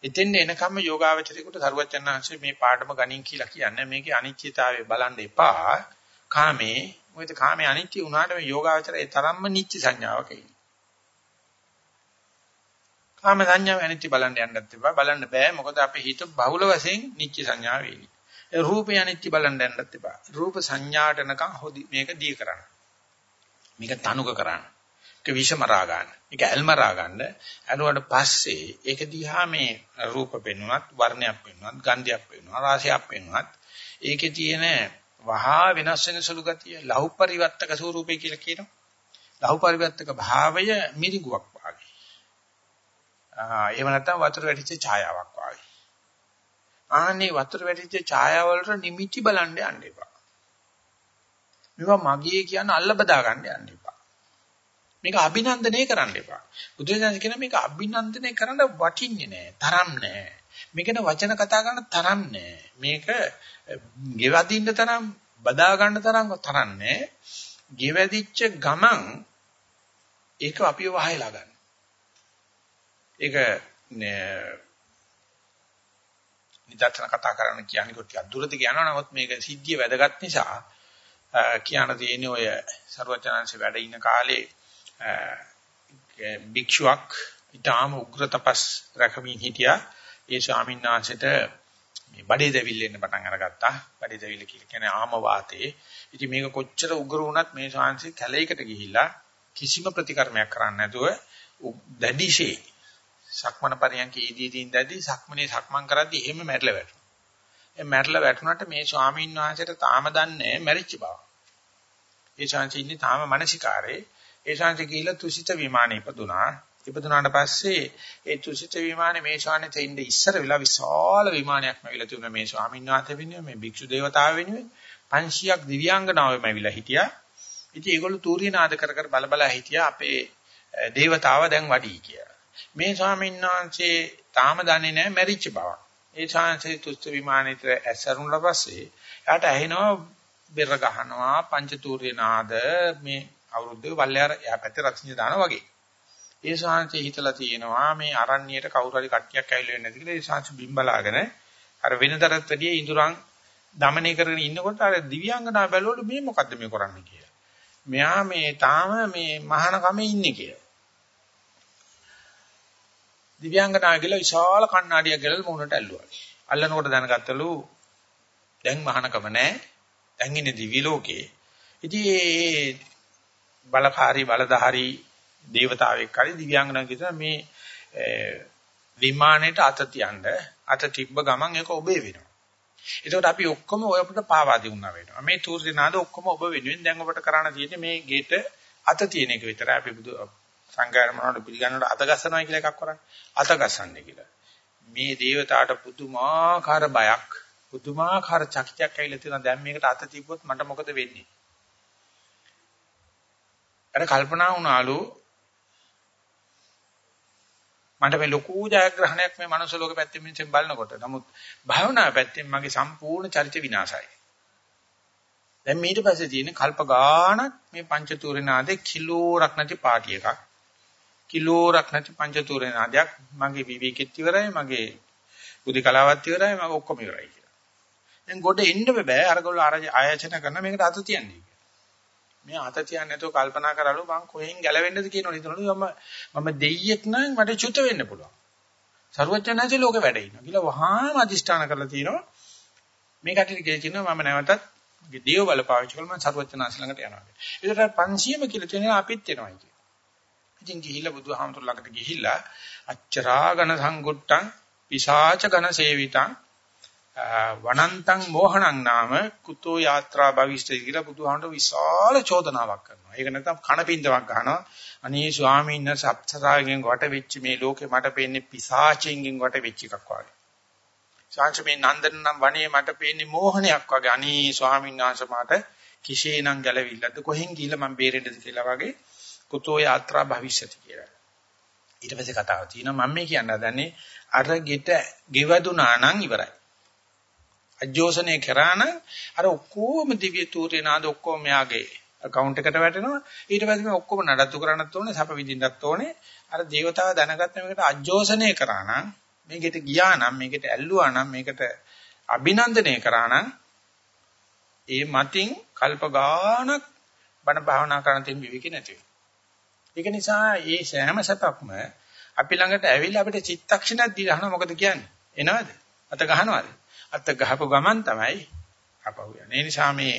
එතෙන් එනකම්ම යෝගාවචරයකට සරුවචනාංශයේ මේ පාඩම ගණින් කියලා කියන්නේ මේකේ අනිත්‍යතාවය බලන්න එපා. කාමේ මොකද කාමේ අනිත්‍ය වුණාට මේ යෝගාවචරය ඒ තරම්ම නිත්‍ය සංඥාවක ඉන්නේ. කාම සංඥාව අනිත්‍ය බලන්න යන්නත් එපා. බලන්න බෑ. මොකද අපේ හිත බහුල වශයෙන් නිත්‍ය සංඥා වෙයි. ඒ රූපය අනිත්‍ය බලන්න යන්නත් එපා. රූප සංඥාට නකම් හොදි මේක දී කරන්න. මේක තනුක කරන්න. ඒක විෂමරා ගන්න. මේක ඇල්මරා ගන්න. අනුවට පස්සේ ඒක දිහා මේ රූප පෙන්වනත්, වර්ණයක් පෙන්වනත්, ගන්ධයක් පෙන්වනත්, රාශියක් පෙන්වනත් ඒකේ තියෙන වහා වෙනස් වෙන සුළු ගතිය ලහු පරිවර්තක ස්වරූපය කියලා කියනවා. ලහු පරිවර්තක භාවය මිරිඟුවක් වාගේ. එහෙම නැත්නම් වතුර වැටිච්ච ඡායාවක් වගේ. ආන්නේ වතුර වැටිච්ච ඡායාව වලට නිමිති බලන්න යන්න එපා. මේවා මගේ කියන අල්ල බදා ගන්න යන්න එපා. මේක අභිනන්දනය කරන්න එපා. බුදුරජාණන් කියන මේක අභිනන්දනය කරන්න වටින්නේ නැහැ, තරම් නැහැ. මේකන වචන කතා කරන්න තරම් නැහැ. මේක ගෙවදින්න තරම්, බදා ගන්න තරම් තරම් නැහැ. ගෙවදිච්ච ගමන් ඒක අපිව වහයලා ගන්න. ඒක නිදර්ශන කතා කරන්න කියන්නේ කොට දුරට කියනවා නමුත් මේක සිද්ධිය වැදගත් නිසා කියන්න තියෙන්නේ ඔය ਸਰවචනංශ වැඩ ඉන්න කාලේ භික්ෂුවක් ඊටාම උග්‍ර තපස් රැකමින් හිටියා. ඒ ස්වාමීන් වහන්සේට මේ බඩේ දැවිල්ල එන්න පටන් අරගත්තා. බඩේ දැවිල්ල කියලා කියන්නේ ආම වාතේ ඉතින් මේක කොච්චර උග්‍ර වුණත් මේ ශාන්සි කැලේකට ගිහිල්ලා කිසිම ප්‍රතිකර්මයක් කරන්නේ නැතුව දැඩිශේ සක්මන පරියන්ක ඊදී දින්දදී සක්මනේ සක්මන් කරද්දී එහෙම මැරිලා වැටුණා. ඒ මැරිලා වැටුණාට මේ ස්වාමීන් වහන්සේට තාම දන්නේ මැරිච්ච බව. ඒ ශාන්ති ඉන්නේ තාම මානසිකාරේ. ඒ ශාන්ති කියලා තුසිත විමානේ ඉපදුනා. ඉපදුනාට පස්සේ ඒ තුසිත විමානේ මේ ශාන්තිට ඉන්නේ ඉස්සර වෙලා විශාල විමානයක්ම ඇවිල්ලා තිබුණා මේ ස්වාමීන් වහන්සේ වෙනුවෙන් මේ භික්ෂු දේවතාව වෙනුවෙන් 500ක් දිව්‍යාංගනාවෙම ඇවිල්ලා හිටියා. ඉතින් ඒගොල්ලෝ තූර්ය නාද කර කර බල බල හිටියා අපේ දේවතාව දැන් වඩි කියලා. මේ ස්වාමීන් වහන්සේ තාම දන්නේ නැහැ මැරිච්ච බව. ඒ ශාන්සේ තුස්ත විමානෙට ඇසරුණා පස්සේ එයාට ඇහෙනවා බෙර ගහනවා පංචතූර්ය නාද මේ අවුරුද්දේ වල්ලයාර එයා පැත්තේ රත්නිය දානවා වගේ. ඒ ශාන්සේ හිතලා තියෙනවා මේ අරණ්‍යයට කවුරු හරි කට්ටියක් ඇවිල්ලා වෙන්නේ නැති කියලා ඒ ශාන්සේ බිම්බලාගෙන අර වෙනතරත් වැඩිය ඉඳුරන් දමනය කරගෙන ඉන්නකොට අර දිව්‍යාංගනා බැලුවලු මේ මොකද්ද මේ කරන්නේ කියලා. මෙයා මේ තාම මේ මහාන කමේ ඉන්නේ කියලා. දිව්‍යාංගනා කියලා විශාල කණ්ණාඩියක් ගලලා මුණට ඇල්ලුවා. අල්ලනකොට දැනගත්තලු දැන් මහානකම නැහැ. දැන් ඉන්නේ දිවි ලෝකේ. ඉතින් ඒ බලකාරී බලධාරී දේවතාවෙක් හරි දිව්‍යාංගනා කියන මේ විමානයට අත තියන්න අත තිබ්බ ගමන් ඒක ඔබේ වෙනවා. එතකොට අපි ඔක්කොම ඔය අපිට පාවා දුන්නා වෙනවා. මේ තූර්දිනාද ඔක්කොම ඔබ වෙනුවෙන් දැන් ඔබට කරන්න තියෙන්නේ මේ ගේට අත තියෙන එක විතරයි අපි බුදු සංඝාරමනට පිළිගන්නවට අත ගස්සනවා කියලා එකක් කරන්නේ. අත ගස්සන්නේ කියලා. මේ දේවතාවට පුදුමාකාර බයක්, පුදුමාකාර චකිතයක් ඇවිල්ලා තියෙනවා. දැන් මේකට අත තිබ්බොත් මට මොකද වෙන්නේ? අර කල්පනා වුණාලු මට මේ ලොකු ජයග්‍රහණයක් මේ මනුස්ස ලෝක පැත්තෙන් මිනිස්සුන් බලනකොට. නමුත් භාවනා පැත්තෙන් මගේ සම්පූර්ණ චරිත විනාශයි. දැන් ඊට පස්සේ තියෙන කල්ප ගාණක් මේ පංචතූරනාදේ කිලෝරක් නැති පාටි එකක්. කිලෝරක් නැති පංචතූරේ නාදයක් මගේ විවේකෙත් ඉවරයි මගේ බුද්ධි කලාවත් ඉවරයි මම ඔක්කොම ඉවරයි කියලා. දැන් ගොඩ එන්න බෑ අරගොල්ල ආයචන කරන මේකට අත තියන්නේ කියලා. මේ අත තියන්නේ නැතුව කල්පනා කරලු මං කොහෙන් ගැලවෙන්නද කියනවනේ හිතනලු මම මම දෙයියෙක් නම් මට චුත වෙන්න පුළුවන්. සර්වඥාන්සේ ලෝකෙ වැඩ ඉන්නවා කියලා වහාම අදිෂ්ඨාන කරලා තිනවා. මේ කටිට ගෙලිනවා මම නැවතත් දේව බල පාවිච්චි කරලා මම සර්වඥාන්සේ ළඟට යනවා. ඒකට 500ම කියලා තියෙනවා අපිත් එනවායි. ඉතින් ගිහිල්ලා බුදුහාමුදුර ළඟට ගිහිල්ලා අච්චරාගන සංගුට්ටං පිසාච ගන සේවිතං වනන්තං මොහණං නාම කුතෝ යාත්‍රා භවිෂ්ඨය කියලා බුදුහාමුදුර විශාල චෝදනාවක් කරනවා. ඒක නැත්නම් කණපින්දවක් ගන්නවා. අනේ ස්වාමීන් වහන්සේ අප්සරාගෙන් වට වෙච්ච මේ ලෝකේ මට පේන්නේ පිසාචෙන්ගෙන් වට වෙච්ච එකක් වගේ. සාංශ මේ නන්දන නම් වනේ මට පේන්නේ මෝහණයක් වගේ. අනේ ස්වාමීන් වහන්සේ මට කිෂේනම් ගැලවිල්ලද කොහෙන් ගිහිල්ලා මම බේරෙන්නද කියලා වගේ කුතෝ යාත්‍රා භවිෂ්‍යති කියලා. ඊට පස්සේ කතාව තියෙනවා මම මේ කියන්න හදන්නේ අර ගෙට ගෙවදුනා නම් ඉවරයි. අජෝසනේ කරාන අර ඔක්කොම දිව්‍ය තූර්ය නාද ඔක්කොම යාගේ account එකට වැටෙනවා ඊට පස්සේ මේ ඔක්කොම නඩත්තු කරන්නත් ඕනේ සැප විඳින්නත් ඕනේ අර දේවතාව දැනගත්ත මේකට අජෝසනේ කරා නම් මේකට ගියා නම් මේකට ඇල්ලුවා නම් මේකට අභිනන්දනය කරා නම් ඒ මතින් කල්ප ගානක් බණ භාවනා කරන තින් විවික නැති ඒක නිසා මේ සෑම සැපක්ම අපි ළඟට ඇවිල්ලා අපිට චිත්තක්ෂණයක් දීලා මොකද කියන්නේ? එනවද? අත ගහනවද? අත ගහපු ගමන් තමයි අපහු යන්නේ. ඒ නිසා මේ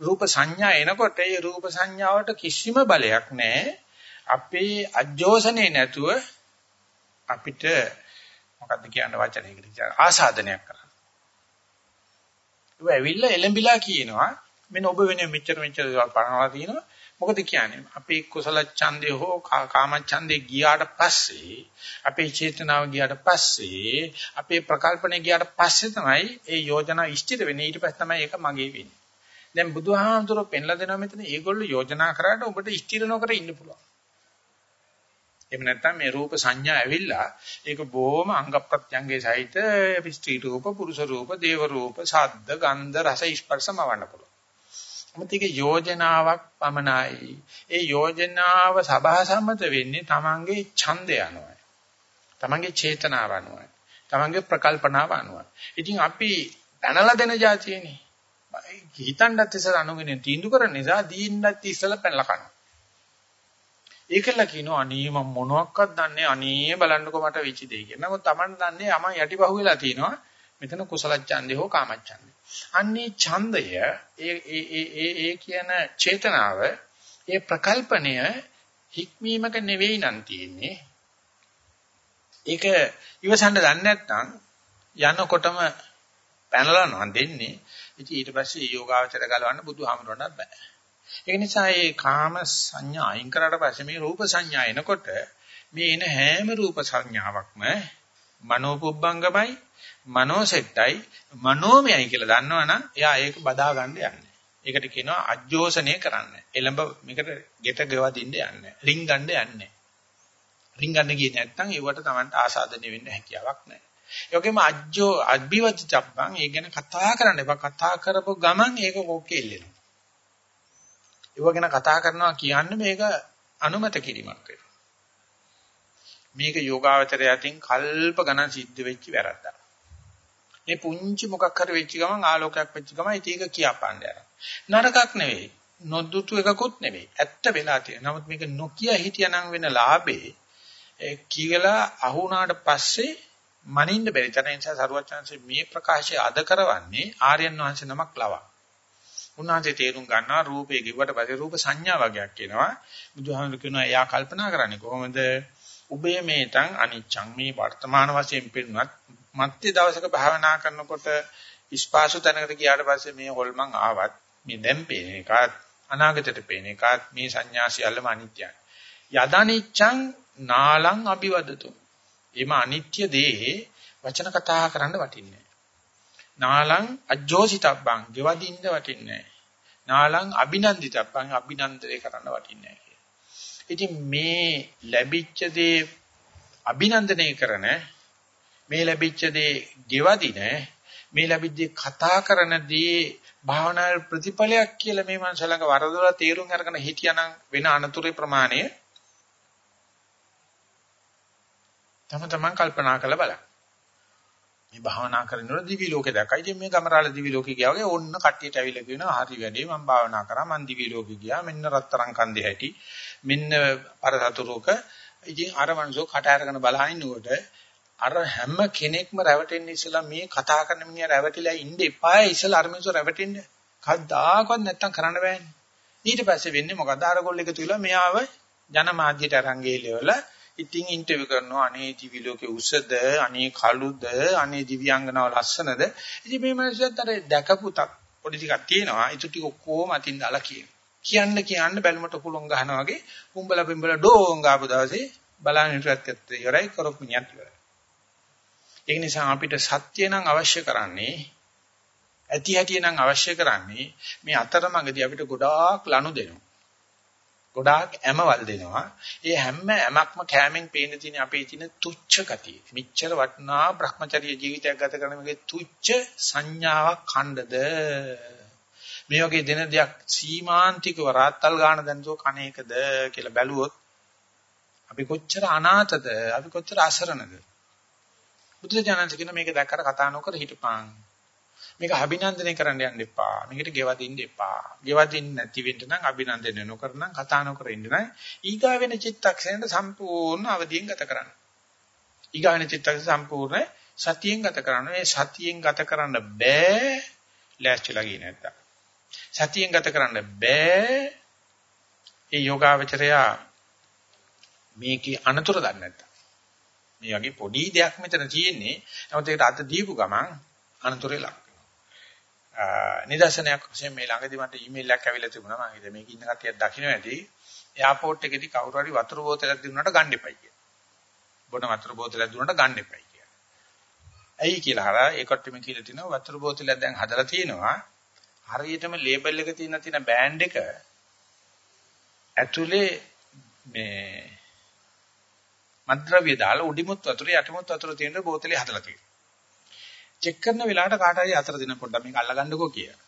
රූප සංඥා එනකොට ඒ රූප සංඥාවට කිසිම බලයක් නැහැ. අපේ අජෝසනේ නැතුව අපිට මොකද්ද කියන වචනයකට කියන ආසාදනයක් කරන්න. ඒ ඇවිල්ලා එලඹිලා කියනවා. මෙන්න ඔබ වෙන මෙච්චර මෙච්චර දේවල් පනවලා තියෙනවා. මොකද කියන්නේ අපේ කුසල ඡන්දේ හෝ කාම ඡන්දේ ගියාට පස්සේ අපේ චේතනාව ගියාට පස්සේ අපේ ප්‍රකල්පණය ගියාට පස්සේ තමයි ඒ යෝජනා ඉෂ්ටිත වෙන්නේ ඊට පස්සේ තමයි ඒක මගේ වෙන්නේ. දැන් බුදුහාමුදුරුවෝ පෙන්ලා දෙනවා මෙතන ඒගොල්ලෝ යෝජනා කරාට ඔබට ඉෂ්ටිර නොකර ඉන්න පුළුවන්. එහෙම නැත්නම් මේ රූප සංඥා ඇවිල්ලා ඒක බොහොම අංග ප්‍රත්‍යංගයේ සහිත ස්ත්‍රී රූප, පුරුෂ රූප, දේව රූප, ශබ්ද, ගන්ධ, රස, ස්පර්ශම වන්න පුළුවන්. මොකද යෝජනාවක් පමණයි. ඒ යෝජනාව සභා සම්මත වෙන්නේ තමන්ගේ ඡන්දය අනුවයි. තමන්ගේ චේතනාව අනුවයි. තමන්ගේ ප්‍රකල්පනාව අනුවයි. ඉතින් අපි පැනලා දෙන જાතියනේ. හිතන්නත් ඉස්සර අනුගෙන තීන්දුව කරන නිසා දීන්නත් ඉස්සලා පැනලා කනවා. ඒකලා කියනවා අනේ මම මොනවත් දන්නේ අනේ බලන්නකෝ මට වෙච්ච දෙය කියලා. නමුත් Taman දන්නේ යම යටිපහුවෙලා තිනවා මෙතන කුසල ඡන්දේ හෝ කාම ඡන්දේ. අන්නේ ඡන්දය ඒ ඒ ඒ ඒ කියන චේතනාව ඒ ප්‍රකල්පණය හික්මීමක නෙවෙයි නම් තියෙන්නේ. ඒක ඉවසන්න දන්නේ නැත්නම් යනකොටම පැනලා නම් දෙන්නේ. ඉතින් ඊට පස්සේ යෝගාවචර ගලවන්න බුදුහාමරණත් බෑ. ඒ නිසා මේ කාම සංඥා අයින් කරාට පස්සේ මේ රූප සංඥා එනකොට මේ එන හැම රූප සංඥාවක්ම මනෝපුබ්බංගමයි මනෝසෙට්ටයි මනෝමයයි කියලා දන්නවනම් එයා ඒක බදා ගන්න යන්නේ. ඒකට කියනවා අජෝසනය කරන්න. එළඹ මේකට ගෙට ගෙවදින්න යන්නේ. රින් ගන්න යන්නේ. රින් ගන්න ගියේ නැත්නම් ඒවට Tamanට ආසාදනය වෙන්න හැකියාවක් නැහැ. ඒ වගේම අජ්ජෝ අභිවච චප්පං ඒ ගැන කතා කරන්න එපා. කතා කරපු ගමන් ඒක කොක්කේ ඉල්ලෙනවා. ඒව ගැන කතා කරනවා කියන්නේ මේක අනුමත කිරීමක් වෙනවා. මේක යෝගාවචරය අතින් කල්ප ගණන් සිද්ධ වෙච්ච වැරද්දක්. මේ පුංචි මොකක් හරි වෙච්ච ගමන් ආලෝකයක් වෙච්ච ගමන් ඒක කියාපාන්න යනවා. නරකක් නෙවෙයි. නොදුතු එකකුත් නෙවෙයි. ඇත්ත වෙලා තියෙනවා. නමුත් මේක නොකිය හිටියනම් වෙන ලාභේ ඒ කියලා අහුණාට පස්සේ මනින්න බැරි. තන නිසා සරුවචාන්සේ මේ ප්‍රකාශය අද කරවන්නේ ආර්යයන් වහන්සේ නමක් ලවා. උන්වහන්සේ තේරුම් ගන්නවා රූපේ කිව්වට පස්සේ රූප සංඥා වගේක් කියනවා. බුදුහාමුදුරු කියනවා එයා කල්පනා කරන්නේ කොහොමද? උබේ මේතං අනිච්ඡං මේ වර්තමාන වශයෙන් පෙන්වත් මත්‍ය දවසක භාවනා කරනකොට ඉස්පාසු තැනකට ගියාට පස්සේ මේ හොල්මන් ආවත් මේ දැන් පේන එකත් අනාගතයට පේන එකත් මේ සංඥා සියල්ලම අනිත්‍යයි. යදනිච්ඡං නාලං අபிවදතු. එම අනිත්‍ය දේ වචන කතා කරන්න වටින්නේ නාලං අජෝසිතබ්බං ගෙවදින්න වටින්නේ නාලං අභිනන්දිතබ්බං අභිනන්දනය කරන්න වටින්නේ ඉතින් මේ ලැබිච්ච දේ අභිනන්දනය කරන මේ ලැබිච්ච දේ ගෙවදින මේ ලැබිච්ච කතා කරන දේ භාවනා ප්‍රතිඵලයක් කියලා මේ මනස ළඟ වරදොලා තේරුම් අරගෙන හිටියානම් වෙන අනතුරේ ප්‍රමාණය තම තමන් කල්පනා කරලා බලන්න. මේ භාවනා කරනකොට දිවි ලෝකේ දැක්කයි. ඉතින් මේ ගමරාල දිවි ලෝකේ ගියා වගේ ඕන්න කට්ටියට ඇවිල්ලා කියනවා හරි වැඩේ මම භාවනා කරා මං දිවි ලෝකේ ගියා මෙන්න රත්තරන් කන්දේ හැටි මෙන්න පරසතුරුක ඉතින් අර මනුස්සෝ කට අරගෙන බලහින්නකොට අර හැම කෙනෙක්ම රැවටෙන්න ඉස්සලා මේ කතා කරන මිනිහා රැවටිලා ඉන්න එපා ඉස්සලා අර මිනිස්සු රැවටෙන්න. කද්දාකවත් නැත්තම් කරන්න බෑනේ. ඊට පස්සේ වෙන්නේ මොකද අර ගොල්ල එකතු වෙලා මෙයාව ජනමාධ්‍යට අරන් ගිහලා ඉතින් ඉන්ටර්විව් කරනවා. අනේ දිවි ලෝකේ උසද අනේ කළුද අනේ දිව්‍යාංගනාව ලස්සනද? ඉතින් මේ මිනිස්සුත් අර දැකපු පොඩි ටිකක් තියෙනවා. ඒ ටික ඔක්කොම අතින් දාලා කියන කියන්න කියන්න බැලුමට කුලොන් ගහනවා වගේ උඹලා බිම්බලා ඩෝං ගාපු දවසේ බලන්න ඉතරත් ඉවරයි කරපු නියත් ඉවරයි. ඒ නිසා අපිට සත්‍ය නම් අවශ්‍ය කරන්නේ ඇති හැටි නම් අවශ්‍ය කරන්නේ මේ අතරමඟදී අපිට ගොඩාක් ලනු දෙනවා ගොඩාක් ඇමවල් දෙනවා. ඒ හැම ඇමක්ම කෑමෙන් පේන තියෙන අපේ තියෙන තුච්ච ගතිය. මෙච්චර වටිනා Brahmacharya ජීවිතයක් ගත කරන මේකේ තුච්ච සංඥාවක් ඛණ්ඩද මේ වගේ දෙන දෙයක් සීමාන්තිකව රාත්තල් ගන්න දැනසෝ කණේකද කියලා බැලුවොත් අපි කොච්චර අනාතද අපි කොච්චර අසරණද බුදුරජාණන් කියන මේක දැක්කට කතා නොකර හිටපන් මේක අභිනන්දනය කරන්න යන්න එපා. මේකට ගෙවදින්න එපා. ගෙවදින්න නැති වෙන්න නම් අභිනන්දනය නොකර නම් කතා නොකර ඉන්න නම් ඊගා වෙන චිත්තක්ෂණයට සම්පූර්ණ අවදියෙන් ගත කරන්න. ඊගා වෙන චිත්තක්ෂණ සම්පූර්ණ සතියෙන් ගත කරන්න. මේ සතියෙන් ගත කරන්න බෑ ලෑස්තිලා ගියේ නැත්තම්. සතියෙන් ගත කරන්න බෑ ඒ යෝගාවචරයා මේකේ අනතුරු දන්නේ නැත්තම්. මේ වගේ පොඩි දෙයක් මෙතන තියෙන්නේ. නමුත් ඒකට අත දීපු ගමන් අනතුරේ ලක් නිදර්ශනයක් වශයෙන් මේ ළඟදි මට ඊමේල් එකක් ඇවිල්ලා තිබුණා මම හිතුවා මේක ඉන්න කට්ටියක් දකින්න ඇති එයාපෝට් එකේදී කවුරු හරි වතුර බෝතලයක් දුන්නාට ගන්න එපයි කියලා. බොන වතුර බෝතලයක් දුන්නාට ගන්න එපයි කියලා. ඇයි කියලා අර ඒකට මේ කියලා තිනවා වතුර බෝතලයක් දැන් හදලා තිනවා හරියටම ලේබල් එක තියෙන තියෙන බෑන්ඩ් එක ඇතුලේ මේ මද්ද්‍රව්‍ය දාලා උඩිමුත් වතුර යටිමුත් වතුර තියෙන බෝතලේ හදලා තියෙනවා. චෙක් කරන වෙලාවට කාට හරි අතර දෙන පොඩ්ඩක් මේක අල්ලගන්නකෝ කියලා.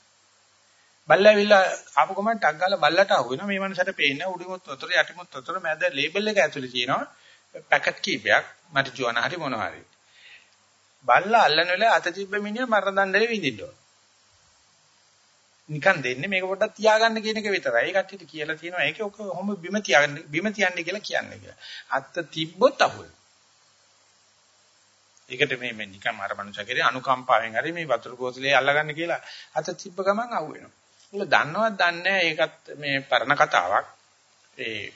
බල්ලා ඇවිල්ලා ආපු ගමන් ටක් ගාලා බල්ලට අහු වෙනවා මේ මනසට පේන්නේ උඩිමුත් වතුර යටිමුත් වතුර මැද ලේබල් එක ඇතුලේ තියෙනවා පැකට් කීපයක් මට ජුවන හරි මොනවා හරි. බල්ලා අල්ලන වෙලාවේ අත තිබ්බ මිනිහා මරණ දණ්ඩේ විඳින්න ඕන. නිකන් දෙන්නේ මේක පොඩ්ඩක් තියාගන්න කියන එක විතරයි. ඒ කට්ටියට කියලා තියෙනවා ඒක ඔක කොහොම බිම තියාගන්න බිම තියන්නේ කියලා කියන්නේ කියලා. අත තිබ්බොත් අහුවෙ. ඒකට මේ මේ නිකන් අර මනුස්සයා කරේ අනුකම්පාවෙන් හරි මේ වතුර බෝතලේ අල්ලගන්න කියලා අත තිබ්බ ගමන් අහු වෙනවා. ඒක දන්නවත් දන්නේ ඒකත් මේ පරණ කතාවක්. ඒ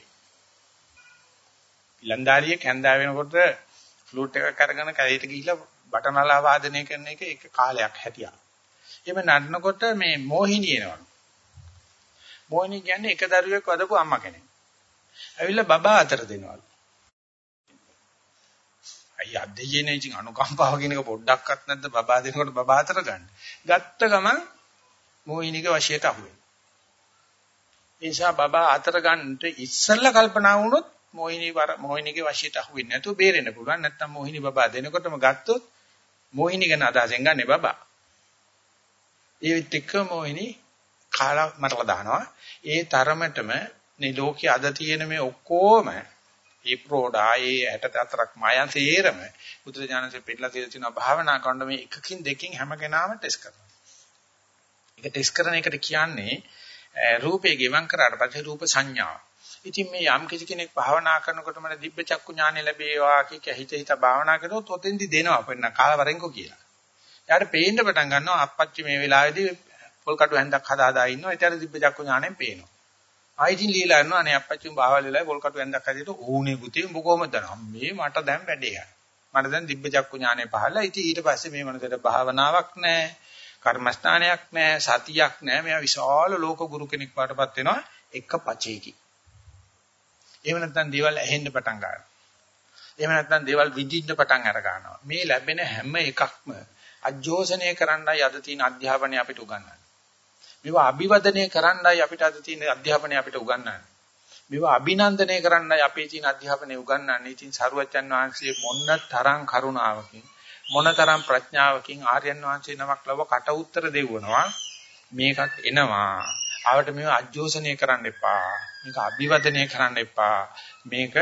ඉලන්දාරියෙක් හැන්දා වෙනකොට ෆ්ලූට් එකක් අරගෙන කැලේට ගිහිල්ලා බටනලා වාදනය කරන එක එක කාලයක් හැටියා. එහෙම නන්නකොට මේ මොහිනී එනවා. මොහිනී කියන්නේ එක දරුවෙක් වදපු අම්මා කෙනෙක්. ඇවිල්ලා බබා අතර දෙනවලු. අය අධ්‍යයනයේ ඉතින් අනුකම්පාව කියන එක පොඩ්ඩක්වත් නැද්ද බබා දෙනකොට බබා අතර ගන්න. ගත්ත ගමන් මොහිනීක වශයට අහු වෙනවා. ඒ නිසා බබා අතර ගන්නට ඉස්සෙල්ලා කල්පනා වුණොත් මොහිනී වර මොහිනීගේ වශයට අහු වෙන්නේ නැතුව බේරෙන්න පුළුවන්. නැත්තම් මොහිනී බබා දෙනකොටම ගත්තොත් මොහිනී ගැන අදහසෙන් ගන්න බබා. ඒවිත් එක්ක මොහිනී කාලා මරලා දානවා. ඒ තරමටම මේ ලෝකයේ අද තියෙන මේ ඔක්කොම ඒ ප්‍රෝඩා ඒ 64ක් මායන් තේරම බුදුරජාණන්සේ පෙන්නලා තියෙන තියෙන භාවනා කරන මේ එකකින් දෙකකින් හැම කෙනාම ටෙස්ට් කරනවා. ඒක ටෙස්ට් කරන එකට කියන්නේ රූපේ ගෙවම් කරාට පස්සේ රූප සංඥා. ඉතින් මේ යම් කිසි කෙනෙක් භාවනා කරනකොට මට දිබ්බ චක්කු ඥානෙ ලැබේවා කිය හිත හිත භාවනා කරොත් ඔතෙන්දි දෙනවා පෙන්න කාලවරෙන්කෝ කියලා. එයාට පේන්න පටන් ගන්නවා අප්පච්චි මේ වෙලාවේදී පොල් කටු හැන්දක් හදා හදා ඉන්නවා. ඒතර දිබ්බ චක්කු ඥානෙන් පේනවා. ආයිතින් লীලා යනවා අනේ අප්පච්චි බාවල් වෙලාවේ පොල් කටු හැන්දක් හදිට ඕනේ පුතේ උඹ කොහමද දනවා? මේ මට දැන් වැඩේ යනවා. මට දැන් දිබ්බ චක්කු ඥානෙ පහළලා. ඉතින් ඊට පස්සේ මේ මනසට භාවනාවක් නැහැ. කර්මස්ථානයක් නැහැ. සතියක් නැහැ. මෙයා විශාල ලෝක ගුරු කෙනෙක් වඩපත් වෙනවා එක පචේකි. එහෙම නැත්නම් දේවල් ඇහෙන්න පටන් ගන්නවා. එහෙම නැත්නම් දේවල් විඳින්න පටන් අර ගන්නවා. මේ ලැබෙන හැම එකක්ම අජෝසනය කරන්නයි අද තියෙන අධ්‍යාපනය අපිට උගන්වන්නේ. මේවා අභිවදනය කරන්නයි අපිට අද තියෙන අධ්‍යාපනය අපිට උගන්වන්නේ. මේවා අභිනන්දනය කරන්නයි අපේ තියෙන අධ්‍යාපනය උගන්වන්නේ. ඉතින් සරුවච්චන් වහන්සේ මොන්න තරම් කරුණාවකින් මොන තරම් ප්‍රඥාවකින් ආර්යයන් වහන්සේ නමක් ලව කට උතර දෙවනවා. මේකත් එනවා. ආවට මේව අජෝසනය කරන්න එපා. මේක අභිවදනය කරන්න එපා. මේක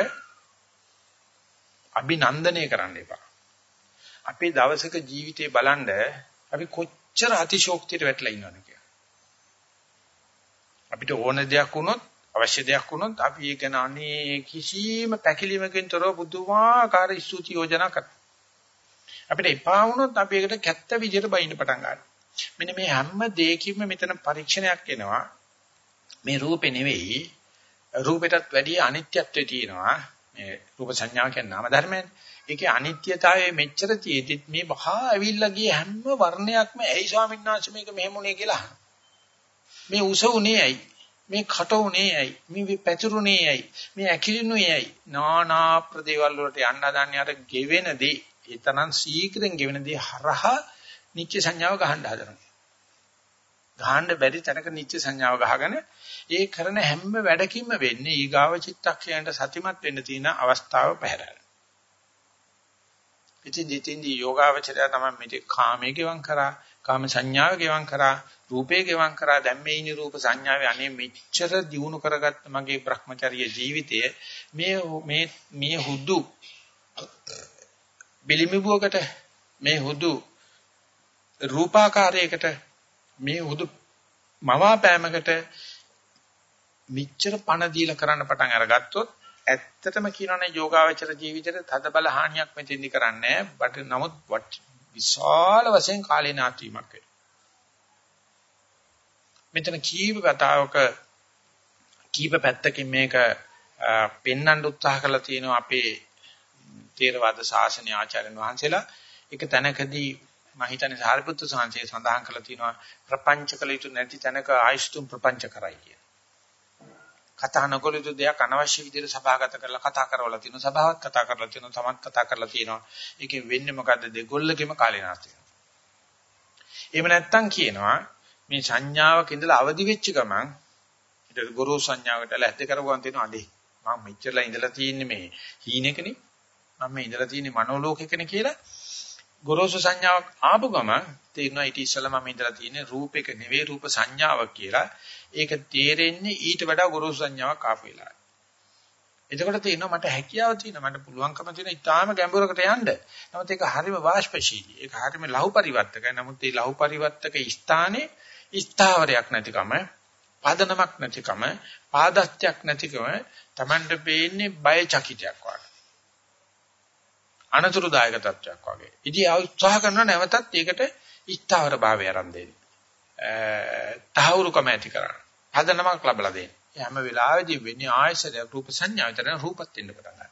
අභිනන්දනය කරන්න එපා. අපේ දවසක ජීවිතේ බලන්න අපි කොච්චර අතිශෝක්තියට වැටලා ඉන්නවද කියලා. අපිට ඕන දෙයක් වුණොත් අවශ්‍ය දෙයක් වුණොත් අපි ඒක නන්නේ කිසිම පැකිලීමකින් තොරව බුදුමාකාර ස්තුති යෝජනා කරනවා. අපිට එපා වුණොත් අපි ඒකට කැත්ත විදියට බයින්න පටන් ගන්නවා. මෙන්න මේ හැම දෙයකින්ම මෙතන පරීක්ෂණයක් එනවා. මේ රූපේ නෙවෙයි රූපෙටත් වැඩිය අනිත්‍යත්වයේ තියෙනවා. මේ රූප සංඥා කියන නාම ධර්මයනේ. ඒකේ අනිත්‍යතාවයේ මෙච්චර තියෙද්දිත් මේ බහා ඇවිල්ලා ගිය හැම වර්ණයක්ම ඇයි ස්වාමීන් වහන්සේ මේක මෙහෙම උනේ කියලා අහනවා. මේ උස උනේ ඇයි? මේ කට උනේ ඇයි? මේ පැතුරුනේ ඇයි? මේ ඇකිලිනුනේ ඇයි? නානා ප්‍රදේවල් වලට යන්න හදන්නේ අර ගෙවෙන දේ. ඒ තරම් ශීඝ්‍රයෙන් ගෙවෙන දේ හරහා නිත්‍ය සංඥාව ගහන්න හදනවා. ගහන්න බැරි තැනක නිත්‍ය සංඥාව ගහගෙන ඒ කරන හැම වැඩකින්ම වෙන්නේ ඊගාව චිත්තක්ෂයන්ට සතිමත් වෙන්න තියෙන අවස්ථාව පැහැරලා. ඉතින් දිටින්දි යෝගාවචරය තමයි මේ කාමයේ ගෙවම් කරා, කාම සංඥාව ගෙවම් කරා, රූපේ ගෙවම් කරා. දැන් මේ ඉනි රූප සංඥාවේ අනේ මෙච්චර දියුණු කරගත්ත මගේ Brahmacharya ජීවිතය මේ මේ මේ හුදු බිලිමිබුවකට මේ හුදු රූපාකාරයකට මේ හුදු මවාපෑමකට මිච්ඡර පණ දීලා කරන්න පටන් අරගත්තොත් ඇත්තටම කියනවනේ යෝගාවචර ජීවිතේට තද බල හානියක් මෙතෙන්දි කරන්නේ නැහැ. නමුත් විශාල වශයෙන් කාලේ නාට්‍යමක් වෙනවා. මෙතන කීප කතාවක කීප පැත්තකින් මේක පෙන්වන්න උත්සාහ කරලා තියෙනවා අපේ තේරවාද ශාසනීය ආචාර්යන් වහන්සේලා. එක තැනකදී මම හිතන්නේ සාරිපුත්‍ර සාංශය සඳහන් කරලා තියෙනවා ප්‍රපංච කළ යුතු නැති තැනක ආයෂ්තුම් ප්‍රපංච කරයි කිය. කතා නොකළ යුතු දෙයක් අනවශ්‍ය විදිහට සභාගත කරලා කතා කරවලා තියෙනවා. සභාවත් කතා කරලා තියෙනවා. තමත් කතා කරලා තියෙනවා. ඒකෙන් වෙන්නේ මොකද්ද? දෙගොල්ලකෙම කාලේ නාස්ති වෙනවා. එහෙම නැත්තම් කියනවා මේ සංඥාවක ඉඳලා අවදි වෙච්ච ගමන් ඊට ගුරු සංඥාවට ලැද්ද කරගුවන් තියෙනවා අඩේ. මම මෙච්චරලා ඉඳලා තියෙන්නේ මේ හීනෙකනේ. මම මේ ඉඳලා තියෙන්නේ මනෝලෝකෙකනේ කියලා ගොරෝසු සංඥාවක් ආපු ගම තේරෙනවා ඊට ඉස්සෙල්ලා මම ඉඳලා තියෙන්නේ රූපයක නෙවෙයි රූප සංඥාවක් කියලා. ඒක තේරෙන්නේ ඊට වඩා ගොරෝසු සංඥාවක් ආපු වෙලාවට. එතකොට තේරෙනවා මට හැකියාව තියෙනවා මට පුළුවන්කම තියෙන ඉතාලම ගැඹුරකට යන්න. නමුත් ඒක හරිම වාෂ්පශීලී. ඒක හරිම ලහු පරිවර්තකයි. නමුත් මේ ලහු පරිවර්තක ස්ථානයේ ස්ථාවරයක් නැතිකම, පාදනමක් නැතිකම, පාදස්ත්‍යක් නැතිකම Tamanට පේන්නේ බය චකිතයක් වගේ. අනතුරුදායක තත්වයක් වගේ. ඉතින් ආ උත්සාහ කරනවා නැවතත් ඒකට ස්ථාවර භාවය ආරම්භ දෙන්න. තහවුරුකම ඇති කරගන්න. හදනමක් ලැබලා දෙන්න. හැම වෙලාවෙදී වෙන්නේ ආයසරය රූප සංඥා විතර රූපත් වෙන්න පටන් ගන්නවා.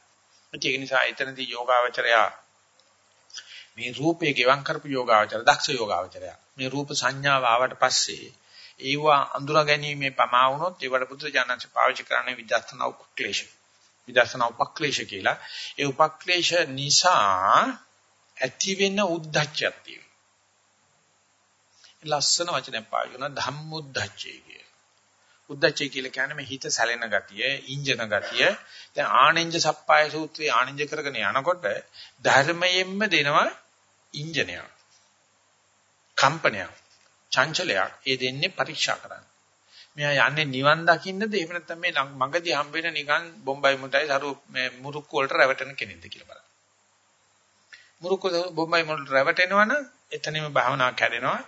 ඒක නිසා එතනදී යෝගාවචරයා මේ රූපේ ගෙවම් කරපු යෝගාවචර දක්ෂ යෝගාවචරය. මේ රූප සංඥාව ආවට පස්සේ ඒවා අඳුරා ගැනීමේ පමා වුණොත් ඒවට බුදු ජානක පාවිච්චි කරන්නේ විදර්ශනා උපක්ලේශ. විදර්ශනා උපක්ලේශ කියලා. ඒ උපක්ලේශ නිසා ඇති වෙන උද්දච්චයක් තියෙනවා. ලස්සන වචනයක් පාවිච්චි කරන ධම්මුද්දච්චය කිය. උද්දච්චය කියලා කියන්නේ මේ හිත සැලෙන ගතිය, ඉන්ජන ගතිය. දැන් ආනෙන්ජ සප්පාය සූත්‍රයේ ආනෙන්ජ කරගෙන යනකොට ධර්මයෙන්ම දෙනවා ඉන්ජනයක්. කම්පනයක්. චංචලයක්. ඒ දෙන්නේ පරීක්ෂා කරන්න. මෙයා යන්නේ නිවන් දකින්නද එහෙම නැත්නම් මේ මගදී හම්බ වෙන නිකන් බොම්බයි මුටයි සරු මේ මුරුක්කු වලට රැවටෙන කෙනෙක්ද කියලා බලන්න. මුරුක්කු බොම්බයි මුටට රැවටෙනවනම් එතනම භාවනාව කැඩෙනවා.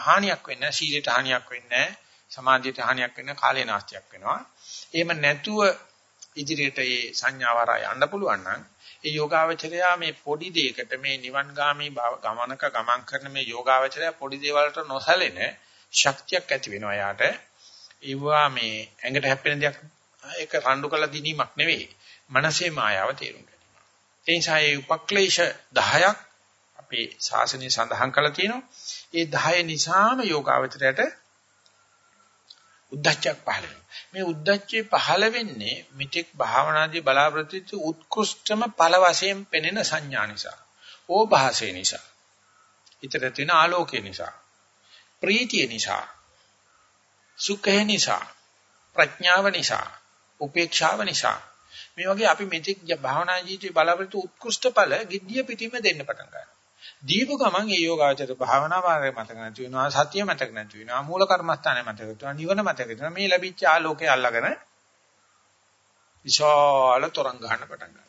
හානියක් වෙන්නේ නැහැ. සීලයට හානියක් වෙන්නේ නැහැ. සමාධියට හානියක් වෙන කාලේ නාස්තියක් වෙනවා. එහෙම නැතුව ඉදිරියට මේ සංඥාවරා යන්න පුළුවන් නම් ඒ යෝගාවචරයා මේ පොඩි දෙයකට මේ නිවන්ගාමී ගමනක ගමන් කරන මේ යෝගාවචරයා පොඩි දේවල්ට නොසැලෙන ශක්තියක් ඇති වෙනවා යාට. ඒවා මේ ඇඟට හැප්පෙන දෙයක් ඒක රණ්ඩු කළ දිනීමක් නෙවෙයි. මනසේ මායාව තේරුම් ගැනීම. ඒ නිසා මේ උපක්ලේශ 10ක් අපේ ශාසනය සඳහන් කරලා තියෙනවා. ඒ 10 නිසාම යෝගාවචරයට උද්දච්චයක් පහළ වෙනවා. මේ උද්දච්චේ පහළ වෙන්නේ මිත්‍යක් භාවනාදී බලාපොරොත්තු උත්කෘෂ්ඨම ඵල වශයෙන් පෙනෙන සංඥා නිසා. ඕභාසය නිසා. ඊතර තියෙන ආලෝකය නිසා. ප්‍රීතිය නිසා. සුඛය නිසා. ප්‍රඥාව නිසා. උපේක්ෂාව නිසා. මේ වගේ අපි මෙතෙක් භාවනා ජීවිතේ බලාපොරොත්තු උත්කෘෂ්ඨ ඵල giddiya පිටින්ම දෙන්න පටන් ගන්නවා. දීපු ගමන් ඒ යෝගාචර භාවනා මාර්ගය මතක නැති වෙනවා සතිය මතක නැති වෙනවා මූල කර්මස්ථානය මතක වෙනවා නිවන මතක වෙනවා මේ ලැබිච්ච ආලෝකය අල්ලගෙන විශාල තරංග ගන්න පටන් ගන්නවා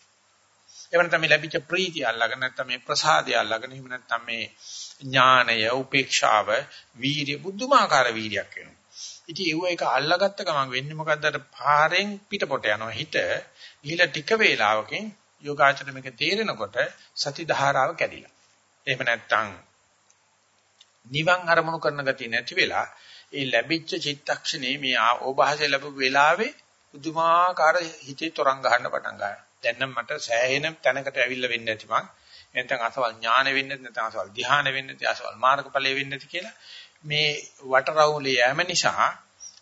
එවන තමයි ලැබිච්ච ප්‍රීතිය අල්ලගෙන නැත්නම් මේ ප්‍රසාදය අල්ලගෙන එහෙම නැත්නම් මේ ඥානය උපේක්ෂාව වීර්ය බුද්ධමාකාර වීර්යයක් වෙනවා ඉතින් ඒව එක අල්ලගත්ත ගමන් වෙන්නේ මොකද්ද අර පාරෙන් පිටපොට යනවා හිත ගිහිලා ටික වේලාවකින් යෝගාචර මේක තේරෙනකොට සති ධාරාව කැඩිලා එහෙම නැත්නම් නිවන් අරමුණු කරන ගතිය නැති වෙලා ඒ ලැබිච්ච චිත්තක්ෂණේ මේ ඕභාසය ලැබු වෙලාවේ පුදුමාකාර හිතේ තරංග ගන්න පටන් ගන්නවා. දැන් නම් මට සෑහෙන තැනකට ඇවිල්ලා වෙන්නේ නැති මං. නැත්නම් අසවල් ඥාන වෙන්නේ නැත්නම් අසවල් ධ්‍යාන වෙන්නේ නැති අසවල් මාර්ගඵලයේ වෙන්නේ නැති කියලා මේ වටරවුලේ යෑම නිසා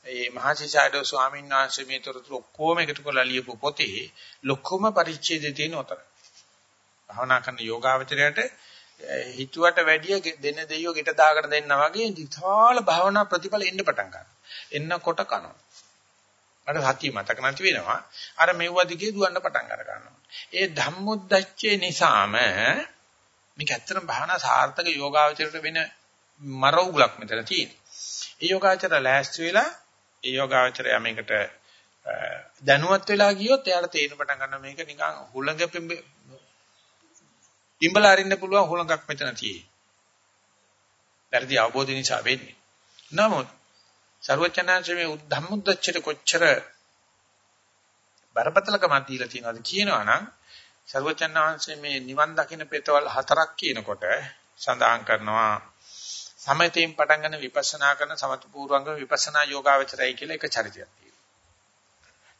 ඒ මහසිසාරදෝ ස්වාමීන් වහන්සේ මේ තොරතුරු ඔක්කොම එකතු කරලා ලියපු පොතේ ලොකුම පරිච්ඡේදය තියෙන උතර. භවනා කරන යෝගාවචරයට හිතුවට වැඩිය දෙන දෙයියෝ ගෙට දාගෙන දෙන්නා වගේ විශාල භාවනා ප්‍රතිඵල එන්න පටන් ගන්නවා. එන්නකොට කනවා. මට සතිය මතක නැති වෙනවා. අර මෙව්ව දිගේ දුවන්න පටන් අර ගන්නවා. ඒ ධම්මොද්දච්චේ නිසාම මේක ඇත්තටම භාවනා සාර්ථක යෝගාවචරයට වෙන මර උගලක් මෙතන තියෙන්නේ. ඒ යෝගාචරය ලෑස්ති වෙලා ඒ යෝගාචරය මේකට දැනුවත් වෙලා ගියොත් එයාට තේරෙන පටන් ගන්න මේක නිකන් හුළඟ පිඹ ඉඹලා අරින්න පුළුවන් හුළඟක් මෙතන තියෙන්නේ. වැඩි අවබෝධය නිසා වෙන්නේ. නමුත් ਸਰවචනාංශයේ ධම්මුද්දච්චයට කොච්චර බරපතලකමක් දීලා තියෙනවද කියනවා නම් ਸਰවචනාංශයේ මේ නිවන් දකින්න පෙතවල් හතරක් කියනකොට සඳහන් කරනවා සමතයෙන් පටන් ගන්න විපස්සනා කරන සමත පූර්වංග විපස්සනා යෝගාවචරයි කියලා එක චරිතයක් තියෙනවා.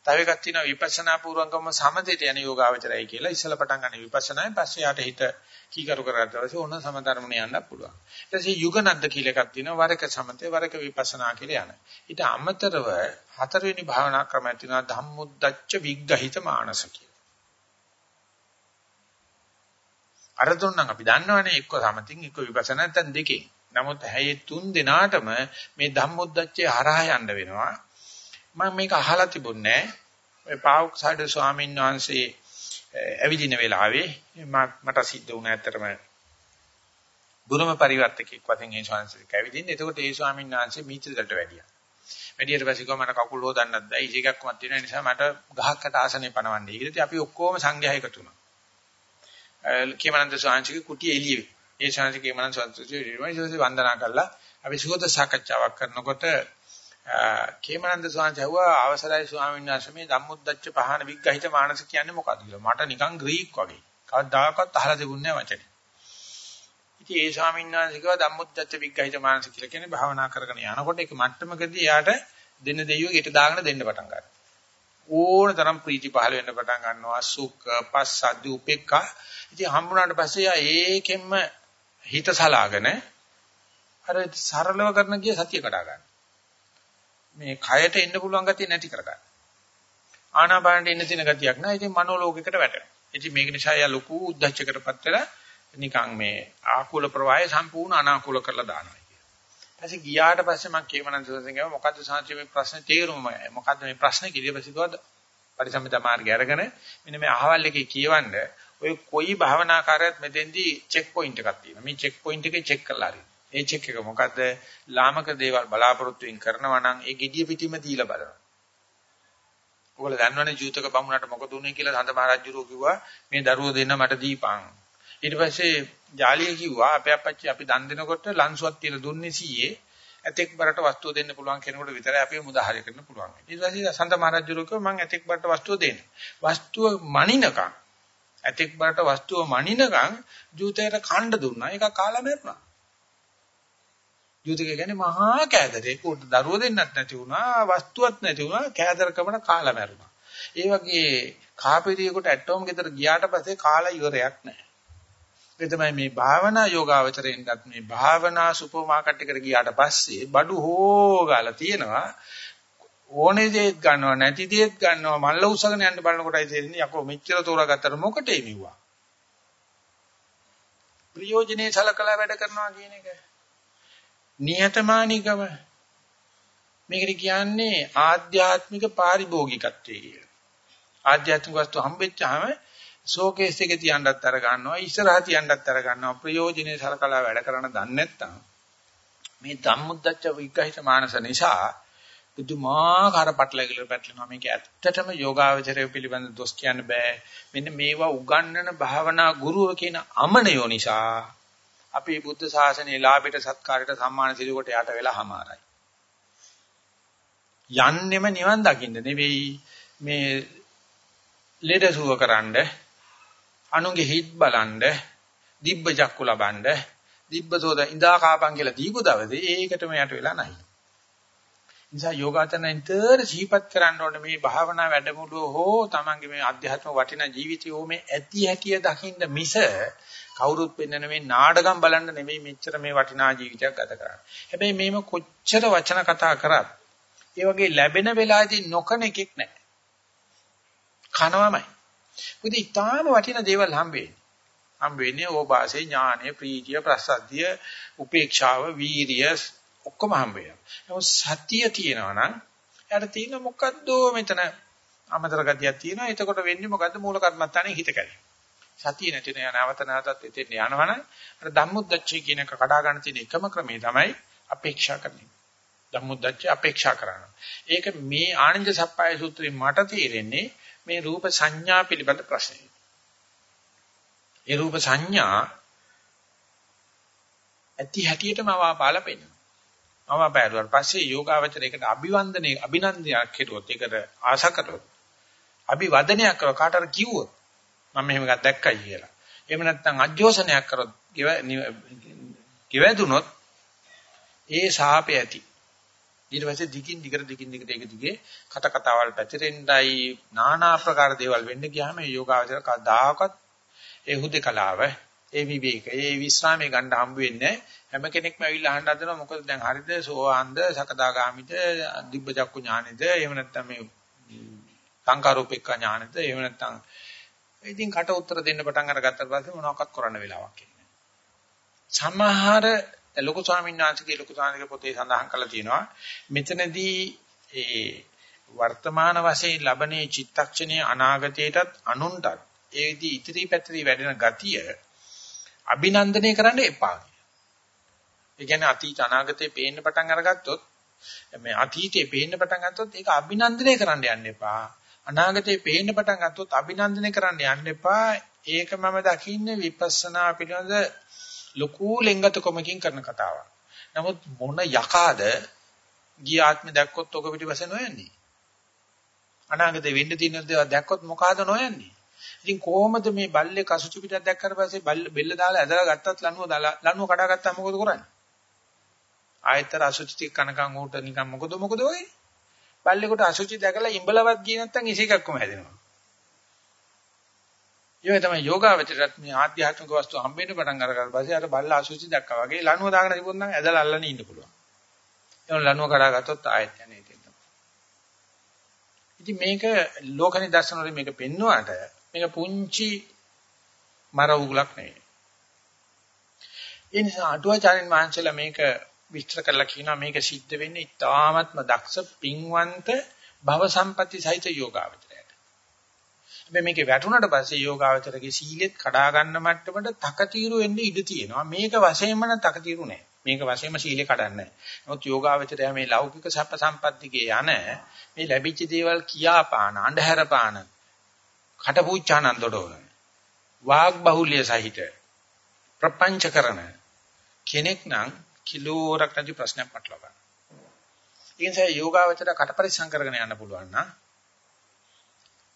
තව එකක් තියෙනවා විපස්සනා පූර්වංගම සමතේට යන යෝගාවචරයි කියලා ඉස්සල පටන් ගන්න විපස්සනායි පස්සේ යාට හිත කීකරු කරගත්තා පස්සේ ඕන සමතරමණ යන්න පුළුවන්. ඊට පස්සේ යුගනද්ද කියලා එකක් තියෙනවා වරක සමතේ වරක විපස්සනා කියලා යන. ඊට අමතරව හතරවෙනි භාවනා ක්‍රමයක් තියෙනවා ධම්මුද්දච්ච විග්ගහිත මානස කියලා. අර තුනක් අපි දන්නවනේ එක්ක සමතින් එක්ක විපස්සනා නැත්නම් දෙකේ. නමුත් හැයේ තුන් දෙනාටම මේ ධම්මුද්දච්චේ හරහා යන්න වෙනවා. මම මේක අහලා තිබුණේ නැහැ. ඔය පාවුක්සඩ ස්වාමීන් වහන්සේ ඇවිදින වෙලාවේ මට සිද්ධ වුණා ඇත්තටම බුරුම පරිවර්තකෙක් වශයෙන් ඒ ස්වාමීන් කැවිදින්න. එතකොට ඒ ස්වාමීන් වහන්සේ මීටරකට වැඩියා. වැඩියට පස්සේ කොහම මට කකුල් හොදන්නත් බැයි. ඉජේකක්වත් තියෙන නිසා මට ගහකට ආසනේ පනවන්නේ. ඊට අපි ඔක්කොම සංඝයා එකතු වුණා. කේමනන්ද ස්වාමීන්ගේ කුටිය එළියේ. ඒ ස්වාමීන් කේමනන්ද ස්වාමීන් වන්දනා කළා. අපි සුගත සාකච්ඡාවක් කරනකොට කේමනන්ද ස්වාමීන් ඇහුවා අවසරයි ස්වාමීන් වහන්සේ මේ ධම්මොද්දච්ච පහන විග්‍රහිත මානස කියන්නේ මොකක්ද කියලා. මට නිකන් ග්‍රීක් වගේ. කවදාකවත් අහලා තිබුණේ නැහැ වචනේ. ඉතින් ඒ ස්වාමීන් වහන්සේ කිව්වා ධම්මොද්දච්ච විග්‍රහිත මානස කියලා කියන්නේ භාවනා කරගෙන යනකොට ඒක මට්ටමකදී යාට දෙන දෙයියෝ ඊට දාගෙන දෙන්න පටන් ගන්නවා. ඕන තරම් ප්‍රීති පහළ වෙන්න පටන් ගන්නවා සුඛ පස්සද්ධි උපේක්ඛා ඉතින් හම්බුනාට පස්සේ යා ඒකෙන්ම හිත සලාගෙන අර සරලව කරන ගිය සතිය කඩා ගන්න. මේ කයට එන්න පුළුවන් ගතිය නැති කර ගන්න. ආනාපානට එන්න තියෙන ගතියක් නෑ. ඉතින් මනෝලෝකයකට වැටෙනවා. ඉතින් මේක නිසා යා ලොකු උද්දච්චයකටපත් වෙලා නිකන් මේ ආකූල ප්‍රවාහය සම්පූර්ණ අනාකූල කරලා දානවා ඊපස්සේ ගියාට පස්සේ මම කියවන දවසෙන් මොකද්ද සාංශ මේ ප්‍රශ්නේ තේරුම මොකද්ද මේ ප්‍රශ්නේ? කියලා ඊපස්සේ කිව්වද පරිසම්පද මාර්ගය අරගෙන මෙන්න මේ අහවල් එකේ කියවන්න ඔය කොයි භාවනාකාරයත් මෙතෙන්දී චෙක් පොයින්ට් එකක් තියෙනවා. මේ චෙක් පොයින්ට් එකේ චෙක් කරලා හරි. ඒ චෙක් එක මොකද්ද? ලාමක දේවල් බලාපොරොත්තු වෙන් කරනවා නම් ඒ gediya පිටිම දීලා බලනවා. ඔයගොල්ලෝ දන්නවනේ ජීවිතක බමුණට මොකද උනේ කියලා සඳ මහරජුරෝ කිව්වා මේ දරුවෝ දෙන්න මට දීපන්. ඊට පස්සේ ජාලිය කිව්වා අපේ අපච්චි අපි දන් දෙනකොට ලන්සුවක් තියලා දුන්නේ සීයේ. ඇතෙක් බරට වස්තුව දෙන්න පුළුවන් කෙනෙකුට විතරයි අපි මුදාහරය කරන්න පුළුවන්. ඊට පස්සේ සන්ත මහරජුරු කිව්වා මම ඇතෙක් බරට වස්තුව දෙන්න. වස්තුව මනිනකම් ඇතෙක් බරට වස්තුව මනිනකම් ජූතයට කණ්ඩ දුන්නා. ඒක කාලා මැරුණා. ජූතික කියන්නේ මහා කෑදරේ. උට දරුව දෙන්නත් නැති වුණා, වස්තුවක් නැති වුණා, කෑදරකමන කාලා මැරුණා. ඒ වගේ කාපිරියෙකුට ඇටෝම් ගෙදර ගියාට පස්සේ කාලා ඉවරයක් නැහැ. ඒ තමයි මේ භාවනා යෝගාවචරයෙන්වත් මේ භාවනා සුපර් මාකට් එකට ගියාට පස්සේ බඩු හොගාලා තියෙනවා ඕනේ දේත් ගන්නවා නැති දේත් ගන්නවා මල්ල උසගෙන යන්න බලනකොටයි තේරෙන්නේ යකෝ මෙච්චර තෝරාගත්තට මොකටේ මෙව්වා? ප්‍රයෝජනේ සලකලා වැඩ කරනවා කියන එක. නිහතමානීකම. මේකට කියන්නේ ආධ්‍යාත්මික පාරිභෝගිකත්වය කියලා. ආධ්‍යාත්මික වස්තු හම්බෙච්චාම ෂෝකේස් එකේ තියන්නත් අර ගන්නවා ඉස්සරහා තියන්නත් අර ගන්නවා ප්‍රයෝජනේ සලකලා වැඩ කරන දන්නේ නැත්නම් මේ ධම්මුද්දච්ච විග්‍රහිත මානස නිසා බුදුමාකාර පටලැවිලි පැටලෙනවා. මේක ඇත්තටම යෝගාවචරය පිළිබඳ දොස් කියන්න බෑ. මෙන්න මේවා උගන්වන භාවනා ගුරුව කියන අමනයෝ නිසා අපේ බුද්ධ ශාසනයේ ලාභයට සත්කාරයට සම්මාන සිලුවට යට වෙලාමාරයි යන්නෙම නිවන් දකින්න නෙවෙයි. මේ ලෙඩසුව කරන්නේ අනුන්ගේ හිත් බලන්න, දිබ්බ චක්කු ලබන්න, දිබ්බ සෝද ඉඳා කාපන් කියලා දීපු දවසේ ඒකටම යට වෙලා නැහැ. නිසා යෝගාචරණෙන්තර ජීපත් කරන්න ඕනේ මේ භාවනා වැඩමුළුව හෝ තමන්ගේ මේ අධ්‍යාත්ම වටිනා ජීවිතය හෝ මේ ඇති හැටිය දකින්න මිස කවුරුත් වෙන්න මේ නාඩගම් බලන්න නෙමෙයි මෙච්චර මේ වටිනා ජීවිතයක් ගත කරන්නේ. හැබැයි මේම කොච්චර වචන කතා කරත් ඒ වගේ ලැබෙන වෙලාවදී නොකන එකෙක් නැහැ. කනවමයි. මොකද ඊටාම වටින දේවල් හම්බ වෙන්නේ. හම්බ වෙන්නේ ඕපාසේ ඥානෙ, ප්‍රීතිය, ප්‍රසද්ධිය, උපේක්ෂාව, වීරිය ඔක්කොම හම්බ වෙනවා. නමුත් සතිය තියෙනවා නම් එයාට තියෙන මොකද්ද මෙතන අමතර ගතියක් තියෙනවා. එතකොට වෙන්නේ මොකද්ද මූල කර්මත්තානේ හිත කැඩේ. සතිය නැති නේ නැවත නැවතත් එතෙන් යනවනම් අර ධම්මුද්දච්චය කියන එක කඩා ගන්න තියෙන එකම ක්‍රමය තමයි අපේක්ෂා කරන්නේ. ධම්මුද්දච්චය අපේක්ෂා කරනවා. ඒක මේ ආනන්ද සප්පාය සූත්‍රයෙන් මට තේරෙන්නේ මේ රූප සංඥා පිළිබඳ ප්‍රශ්නය. ඒ රූප සංඥා ඇති හැටියටම අවාපාල පෙන්නනවා. අවාපාරුවාට පස්සේ යෝගාවචරයකට අභිවන්දනයේ අභිනන්දනයක් කෙරුවොත් ඒකට ආශා කරොත් අභිවදනයක් කරව කාටද කිව්වොත් මම මෙහෙම එකක් දැක්කයි කියලා. එහෙම නැත්නම් අජෝසනයක් කරොත් කිවැදුනොත් ඒ සාපය ඇති. ඊට පස්සේ දිගින් දිගට දිගින් දිගට ඒක දිගේ කත කතාවල් පැතිරෙන්නයි নানা ආකාර දේවල් වෙන්න ගියාම මේ යෝගාවචර කවදාකවත් ඒ හුදේකලාව ඒ විවේක ඒ විස්රාමයේ ගන්න හම්බ වෙන්නේ හැම කෙනෙක්ම ඇවිල්ලා අහන්න හදනවා මොකද දැන් හරිද? සෝවාන්ද? සකදාගාමිද? දිබ්බ චක්කු ඥානෙද? එහෙම නැත්නම් මේ සංකාරෝපේක්ඛ ඥානෙද? එහෙම නැත්නම් ඉතින් කට උත්තර දෙන්න පටන් අරගත්තට පස්සේ මොනවක්වත් කරන්න වෙලාවක් ඉන්නේ සමහර ලොකු ස්වාමීන් වහන්සේගේ ලොකු ස්වාමීන්ගේ පොතේ සඳහන් කරලා තියෙනවා මෙතනදී ඒ වර්තමාන වශයෙන් ලබනේ චිත්තක්ෂණයේ අනාගතයටත් අනුන්ටත් ඒදී ඉතිරි පැතිරි වැඩෙන ගතිය අභිනන්දනය කරන්න එපා. ඒ කියන්නේ අතීත අනාගතේ පේන්න පටන් අරගත්තොත් මේ අතීතේ පේන්න පටන් ගත්තොත් ඒක අභිනන්දනය කරන්න යන්න එපා. අනාගතේ පේන්න පටන් ගත්තොත් අභිනන්දනය කරන්න යන්න එපා. ඒක මම දකින්නේ විපස්සනා පිළිබඳ ලොකු ලෙන්ගතකමකින් කරන කතාවක්. නමුත් මොන යකාද ගිය ආත්මෙ දැක්කොත් ඔක පිටිපස්සේ නොයන්නේ. අනාගතේ වෙන්න තියෙන දේවල් දැක්කොත් මොකಾದ නොයන්නේ. ඉතින් කොහොමද මේ බල්ලේ කසුචි පිටක් දැක්කට පස්සේ බල්ල බෙල්ල දාලා ඇදලා ගත්තත් ලනුව දාලා ලනුව කඩා ගත්තා මොකද කරන්නේ? ආයතර අසුචි ටික කනකම් ඌට නිකන් මොකද මොකද වෙන්නේ? බල්ලෙකුට අසුචි දැකලා ඉඹලවත් ගියේ නැත්නම් ඉසිකක්කම හැදෙනවා. ඒ තමයි යෝගාවචරයත් මේ ආධ්‍යාත්මික වස්තු හම්බෙන්න පටන් අරගන්න පස්සේ අර බල්ල අසුචි දැක්කා වගේ ලණුව දාගෙන තිබුණ නම් ඇදලා අල්ලගෙන ඉන්න පුළුවන්. ඒ ලණුව කඩා ගත්තොත් ආයෙත් යන්නේ ඒක තමයි. ඉතින් මේක ලෝක නිදර්ශන වලින් මේක පෙන්වුවාට මේක පුංචි මර උගලක් නෙවෙයි. ඒ නිසා අටුවාචාරින් වහන්සේලා මේක විස්තර කරලා කියනවා මේක සිද්ධ වෙන්නේ ඊ타ත්ම දක්ෂ පින්වන්ත භව සම්පatti සහිත යෝගාවචරයට. හැබැයි මේකේ වැටුණට පස්සේ යෝගාවචරගේ සීලෙත් කඩා ගන්න මට්ටමට තකතිරු වෙන්න ඉඩ තියෙනවා. මේක වශයෙන්ම නම් තකතිරු නෑ. මේක වශයෙන්ම සීලෙ කඩන්නේ නෑ. නමුත් යෝගාවචරය මේ ලෞකික සප්ප සම්පත්තිගේ යන මේ ලැබිච්ච දේවල් කියාපාන අන්ධහැර පාන කටපූච්චානන්දඩෝන වාග් බහුල්‍ය සහිත ප්‍රපංච කරන කෙනෙක් නම් කිලෝරක් නැති ප්‍රශ්නයක් පටලවා ගන්න. ඒ නිසා යෝගාවචර කටපරිසම් කරගෙන යන්න පුළුවන් නම්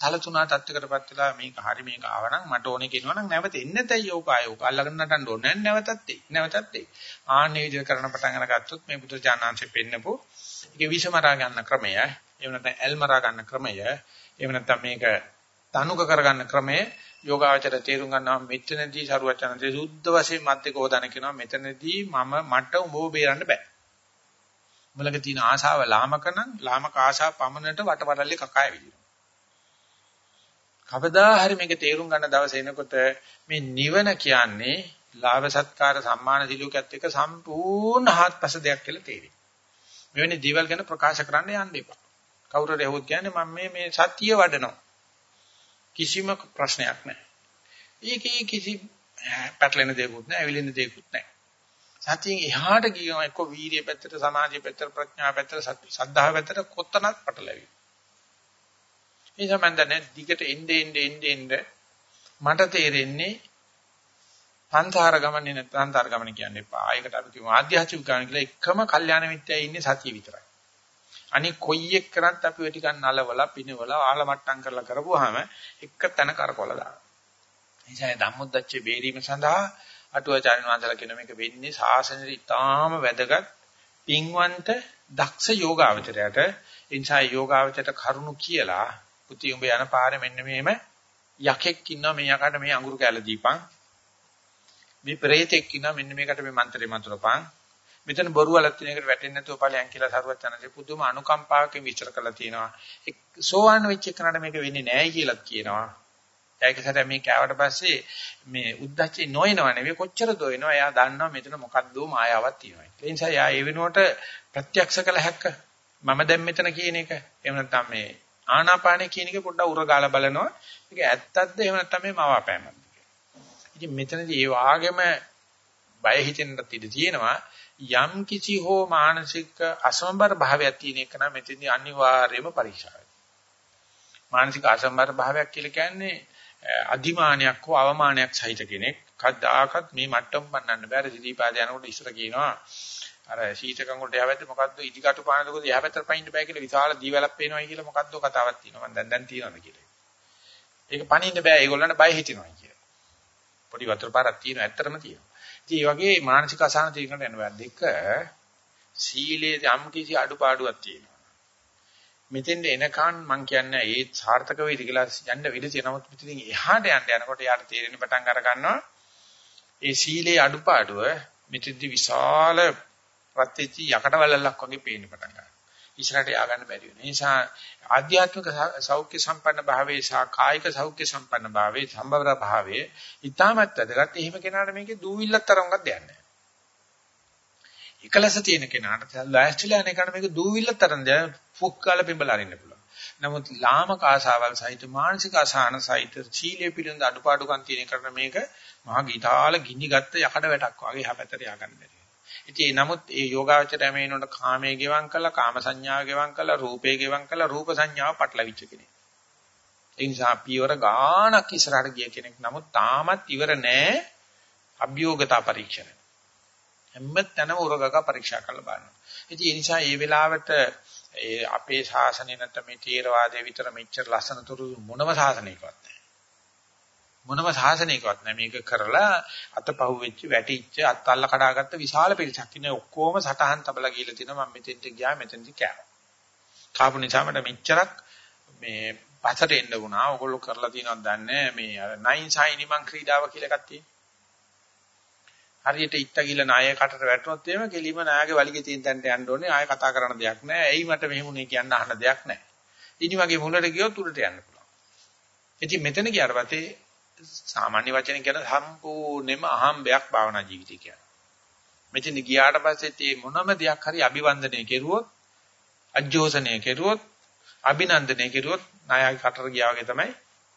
තල තුනා තත්ත්වයකටපත් වෙලා මේක හරි මේක ආවනම් මට ඕනේ කියනවනම් නැවත එන්නේ නැතයි යෝගාය යෝග අල්ලගෙන නටන්න ඕනේ. නැවතත් එයි නැවතත් එයි. ආන්නේ විදිහ කරන පටන් අරගත්තොත් මේ බුදු ජානංශෙ පෙන්නපු ඒක විෂමරා ගන්න ක්‍රමය එහෙම නැත්නම් එල්මරා ගන්න ක්‍රමය එහෙම නැත්නම් මේක තනුක කරගන්න ක්‍රමය යෝගාවචර තේරුම් ගන්නවා මෙතනදී සරුවචනන්දේ සුද්ධ වශයෙන් මත් එක හොදන කියනවා මෙතනදී මම මට උඹව බේරන්න බෑ. උඹලක තියෙන ආශාව ලාමක නම් ලාමක ආශාව පමණට වටවටල්ලේ කකය විදිනවා. කවදා හරි මේක තේරුම් ගන්න දවස එනකොට මේ නිවන කියන්නේ ලාභ සත්කාර සම්මාන සිලෝකයක් එක්ක සම්පූර්ණ හත්පස දෙයක් කියලා තේරෙයි. මෙවැනි දේවල් ගැන ප්‍රකාශ කරන්න යන්න එපා. කවුරු හරි හොත් කියන්නේ මම මේ මේ සත්‍ය වඩනවා. කිසිම ප්‍රශ්නයක් නැහැ. ඒකේ කිසි පැටලෙන දෙයක්වත් නැහැ, ඇවිලෙන දෙයක්වත් නැහැ. සතියෙන් එහාට ගියම එක්ක වීර්ය පැත්තට, සමාධිය පැත්තට, ප්‍රඥා පැත්තට, සද්ධා පැත්තට කොත්තනක් පටලැවි. ඒ සම්බන්ධනේ දිගට එnde ende ende ende මට තේරෙන්නේ සංසාර ගමනේ නැත්නම් සංසාර ගමන කියන්නේ එපා. ඒකට අපි කියමු ආධ්‍යාත්මික ගමන කියලා එකම කල්යාණ මිත්‍යයි ඉන්නේ සතිය විතරයි. අනික කොයි එක්කනත් අපි ඔය ටිකක් නලවලා පිනවලා ආල මට්ටම් කරලා කරපුවාම එක තැන කරකවලා දානවා. නිසා ධම්මොද්දච්චේ බේරීම සඳහා අටුවාචාර්යන් වහන්සේලා කියන මේක වෙන්නේ ශාසනයේ ඉතාම වැදගත් පින්වන්ත දක්ෂ යෝගාවචරයට. ඉන්සයි යෝගාවචරයට කරුණු කියලා පුති උඹ යන පාරේ මෙන්න මෙහෙම යකෙක් ඉන්නවා මේ යකට මේ අඟුරු කැල දීපන්. මේ ප්‍රේතෙක් ඉන්නවා මෙන්න මේකට මේ මන්ත්‍රේ මතුරපන්. මෙතන බොරු වලක් තියෙන එකට වැටෙන්නේ නැතුව ඵලයන් කියලා සරුවත් යනසේ පුදුම අනුකම්පාවකින් විචාර කරලා තියෙනවා. සෝවාන් වෙච්ච එකනට මේක වෙන්නේ නැහැ කියලාත් කියනවා. ඒක සැර මේ කෑවට පස්සේ මේ උද්දච්චේ නොයනව නෙවෙයි කොච්චර දොයනවා. එයා දන්නවා මෙතන මොකද්ද මායාවක් තියෙනවා. ඒ නිසා එයා ඒ වෙනුවට ප්‍රත්‍යක්ෂ කළ හැක්ක. මම දැන් මෙතන කියන එක. එහෙම නැත්නම් මේ ආනාපානෙ කියන එක පොඩ්ඩක් උරගාලා බලනවා. ඒක ඇත්තක්ද එහෙම නැත්නම් මේ මවාපෑමක්ද ඉතින් මෙතනදී ඒ වාගේම බය හිතෙන්නත් ඉඩ තියෙනවා. යම් කිසි හෝ මානසික අසමබර භාවයක් තියෙන එක නම් මෙතනදී අනිවාර්යයෙන්ම පරීක්ෂාවයි. මානසික අසමබර භාවයක් කියලා කියන්නේ අධිමානයක් හෝ අවමානයක් සහිත කෙනෙක් කද්දාකත් මේ මට්ටම පන්නන්න බෑ. රිදීපාද යනකොට ඉස්සර කියනවා අර සීතකම් වලට යවද්දි මොකද්ද ඉදිකටු පානදකොද යහපැත්තට පයින්න බෑ කියලා විශාල දීවැලක් පේනවායි කියලා මොකද්ද කතාවක් තියෙනවා. මම දැන් දැන් තියනවාද කියලා. ඒක පණින්න බෑ. ඒගොල්ලන්ට බය හිතෙනවා කියලා. පොඩි වතුර පාරක් තියෙනවා. ඇත්තටම තියෙනවා. ඉතින් මේ වගේ මානසික අසහන තීරණයට යනවා. දෙක සීලයේ යම් කිසි අඩුපාඩුවක් තියෙනවා. මෙතෙන්ද එනකන් මම කියන්නේ ඒ සාර්ථක වෙයිද කියලා යන්න විදිහ තියෙනවා. නමුත් මෙතනින් එහාට යන්න යනකොට යාට තේරෙන පටන් අර ගන්නවා. ඒ සීලේ අඩුපාඩුව මෙතෙන්දි විශාල ප්‍රත්‍යචි යකඩ වලල්ලක් වගේ පේන්න පටන් ගන්නවා. ඉස්සරහට ය아가න්න බැරි වෙන නිසා ආධ්‍යාත්මික සෞඛ්‍ය සම්පන්න භාවයේ සහ කායික සෞඛ්‍ය සම්පන්න භාවයේ සම්බවර භාවයේ ඊටමත් වැඩගත් එහෙම කෙනාට මේකේ දූවිල්ලක් තරම්වත් දෙයක් නැහැ. එකලස තියෙන කෙනාට ලෑස්තිලා යන කෙනාට මේක දූවිල්ලක් තරම් දෙයක් ෆුක් කාලා පිඹලා අරින්න පුළුවන්. නමුත් ලාමක ආශාවල් සහිත මානසික ආසාන සහිත සීලයේ පිළිඳ අඩුපාඩුකම් තියෙන කරන මේක මහා ගීතාල ගිනි ගත්ත යකඩ වැටක් වගේ හැපැතට ය아가න්න බැරි. ඉතින් නමුත් ඒ යෝගාවචරය මේනොට කාමයේ ගෙවම් කළා කාම සංඥාව ගෙවම් කළා රූපේ ගෙවම් කළා රූප සංඥාව පටලවිච්ච කෙනෙක්. ඒ නිසා පියවර ගානක් ඉස්සරහට ගිය කෙනෙක් නමුත් තාමත් ඉවර නෑ අභියෝගතා පරීක්ෂණ. හැමතැනම උරගක පරීක්ෂා කරලා බලනවා. ඉතින් ඒ නිසා මේ වෙලාවට ඒ අපේ ශාසනය නැත්නම් මේ තේරවාදයේ විතර මෙච්චර ලස්සනතුරු මොනම ශාසනයකවත් නැහැ. මොනම සාසනයකවත් නැහැ මේක කරලා අතපහුව වෙච්ච වැටිච්ච අත්අල්ල කඩාගත්ත විශාල පිරිසක් ඉන්නේ ඔක්කොම සටහන් තබලා ගිහලා තිනවා මම මෙතෙන්ට ගියා මෙතෙන්ට කෑවා කාපු නිසා මට මෙච්චරක් මේ පතට එන්න වුණා. ඕගොල්ලෝ කරලා තියෙනවද දන්නේ මේ අර නයින් සයිනි මං ක්‍රීඩාව කියලා එකක් තියෙනවා. හරියට ඉත්ත ගිල නායක කටට වැටුනොත් එහෙම කෙලිම නායකගේ වලිගේ තියෙන තැනට යන්න ඕනේ. ආයෙ කතා කරන්න දෙයක් නැහැ. එයි මට මෙහෙමුනේ කියන්න අහන්න දෙයක් නැහැ. ඉනි වගේ මුලට ගියොත් උඩට යන්න පුළුවන්. ඉතින් මෙතන ගියාට පස්සේ සාමාන්‍ය වචනෙන් කියන සම්පූර්ණයෙන්ම අහම්බයක් භාවනා ජීවිතය කියන්නේ. මෙතන ගියාට පස්සේ තේ මොනම දෙයක් හරි අභිවන්දනය කෙරුවොත් අජෝසනය කෙරුවොත් අභිනන්දනය කෙරුවොත් නායක කටර ගියා වගේ තමයි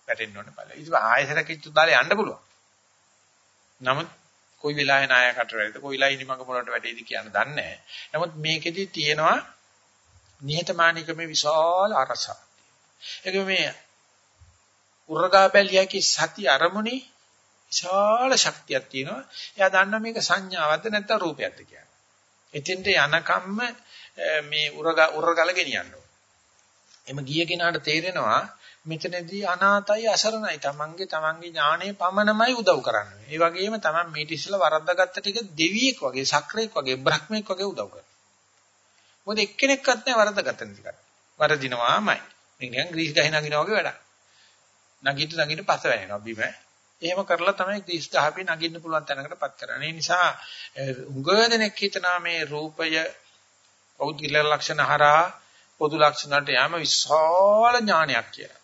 වැටෙන්න ඕනේ බලය. ඉතින් ආයෙසර කිච්චු දාලා යන්න පුළුවන්. නමුත් කොයි වෙලාවෙ නායක කටර වැටෙද කොයි වෙලාවෙ ඉනිමඟ මොනකට වැටෙයිද කියන්න දන්නේ නැහැ. නමුත් මේකෙදි තියෙනවා නිහතමානීකමේ විශාල අරසක්. ඒක මේ උරගා බැලියකි සති අරමුණේ විශාල ශක්තියක් තියෙනවා. එයා දන්නා මේක සංඥාවක්ද නැත්නම් රූපයක්ද කියලා. එතෙන්ට යනකම්ම මේ උරග උරගල ගෙනියන්න ඕන. එම ගිය කෙනාට තේරෙනවා මෙතනදී අනාතයි අසරණයි. Tamange Tamange ඥාණය පමණමයි උදව් කරන්නේ. ඒ වගේම Taman මේට ඉස්සලා වරද්දාගත්ත ටික දෙවියෙක් වගේ, සක්‍රයෙක් වගේ, බ්‍රහ්මෙක් වගේ උදව් කරනවා. මොකද එක්කෙනෙක්වත් නැහැ වරද්දාගත්ත නිසා. වරදිනවාමයි. මේ නිකන් ග්‍රීස් ගහේ නගිනා වගේ වැඩක්. නගිට නගිට පස්ස වැහෙනවා බිම. එහෙම කරලා තමයි ග්‍රීස් ගහ අපි නගින්න පුළුවන් තැනකටපත් කරන්නේ. ඒ නිසා උගදෙනෙක් හිතනා මේ රූපය පෞද්ගල ලක්ෂණ හරහා පොදු ලක්ෂණ වලට යෑම විශාල ඥානයක් කියලා.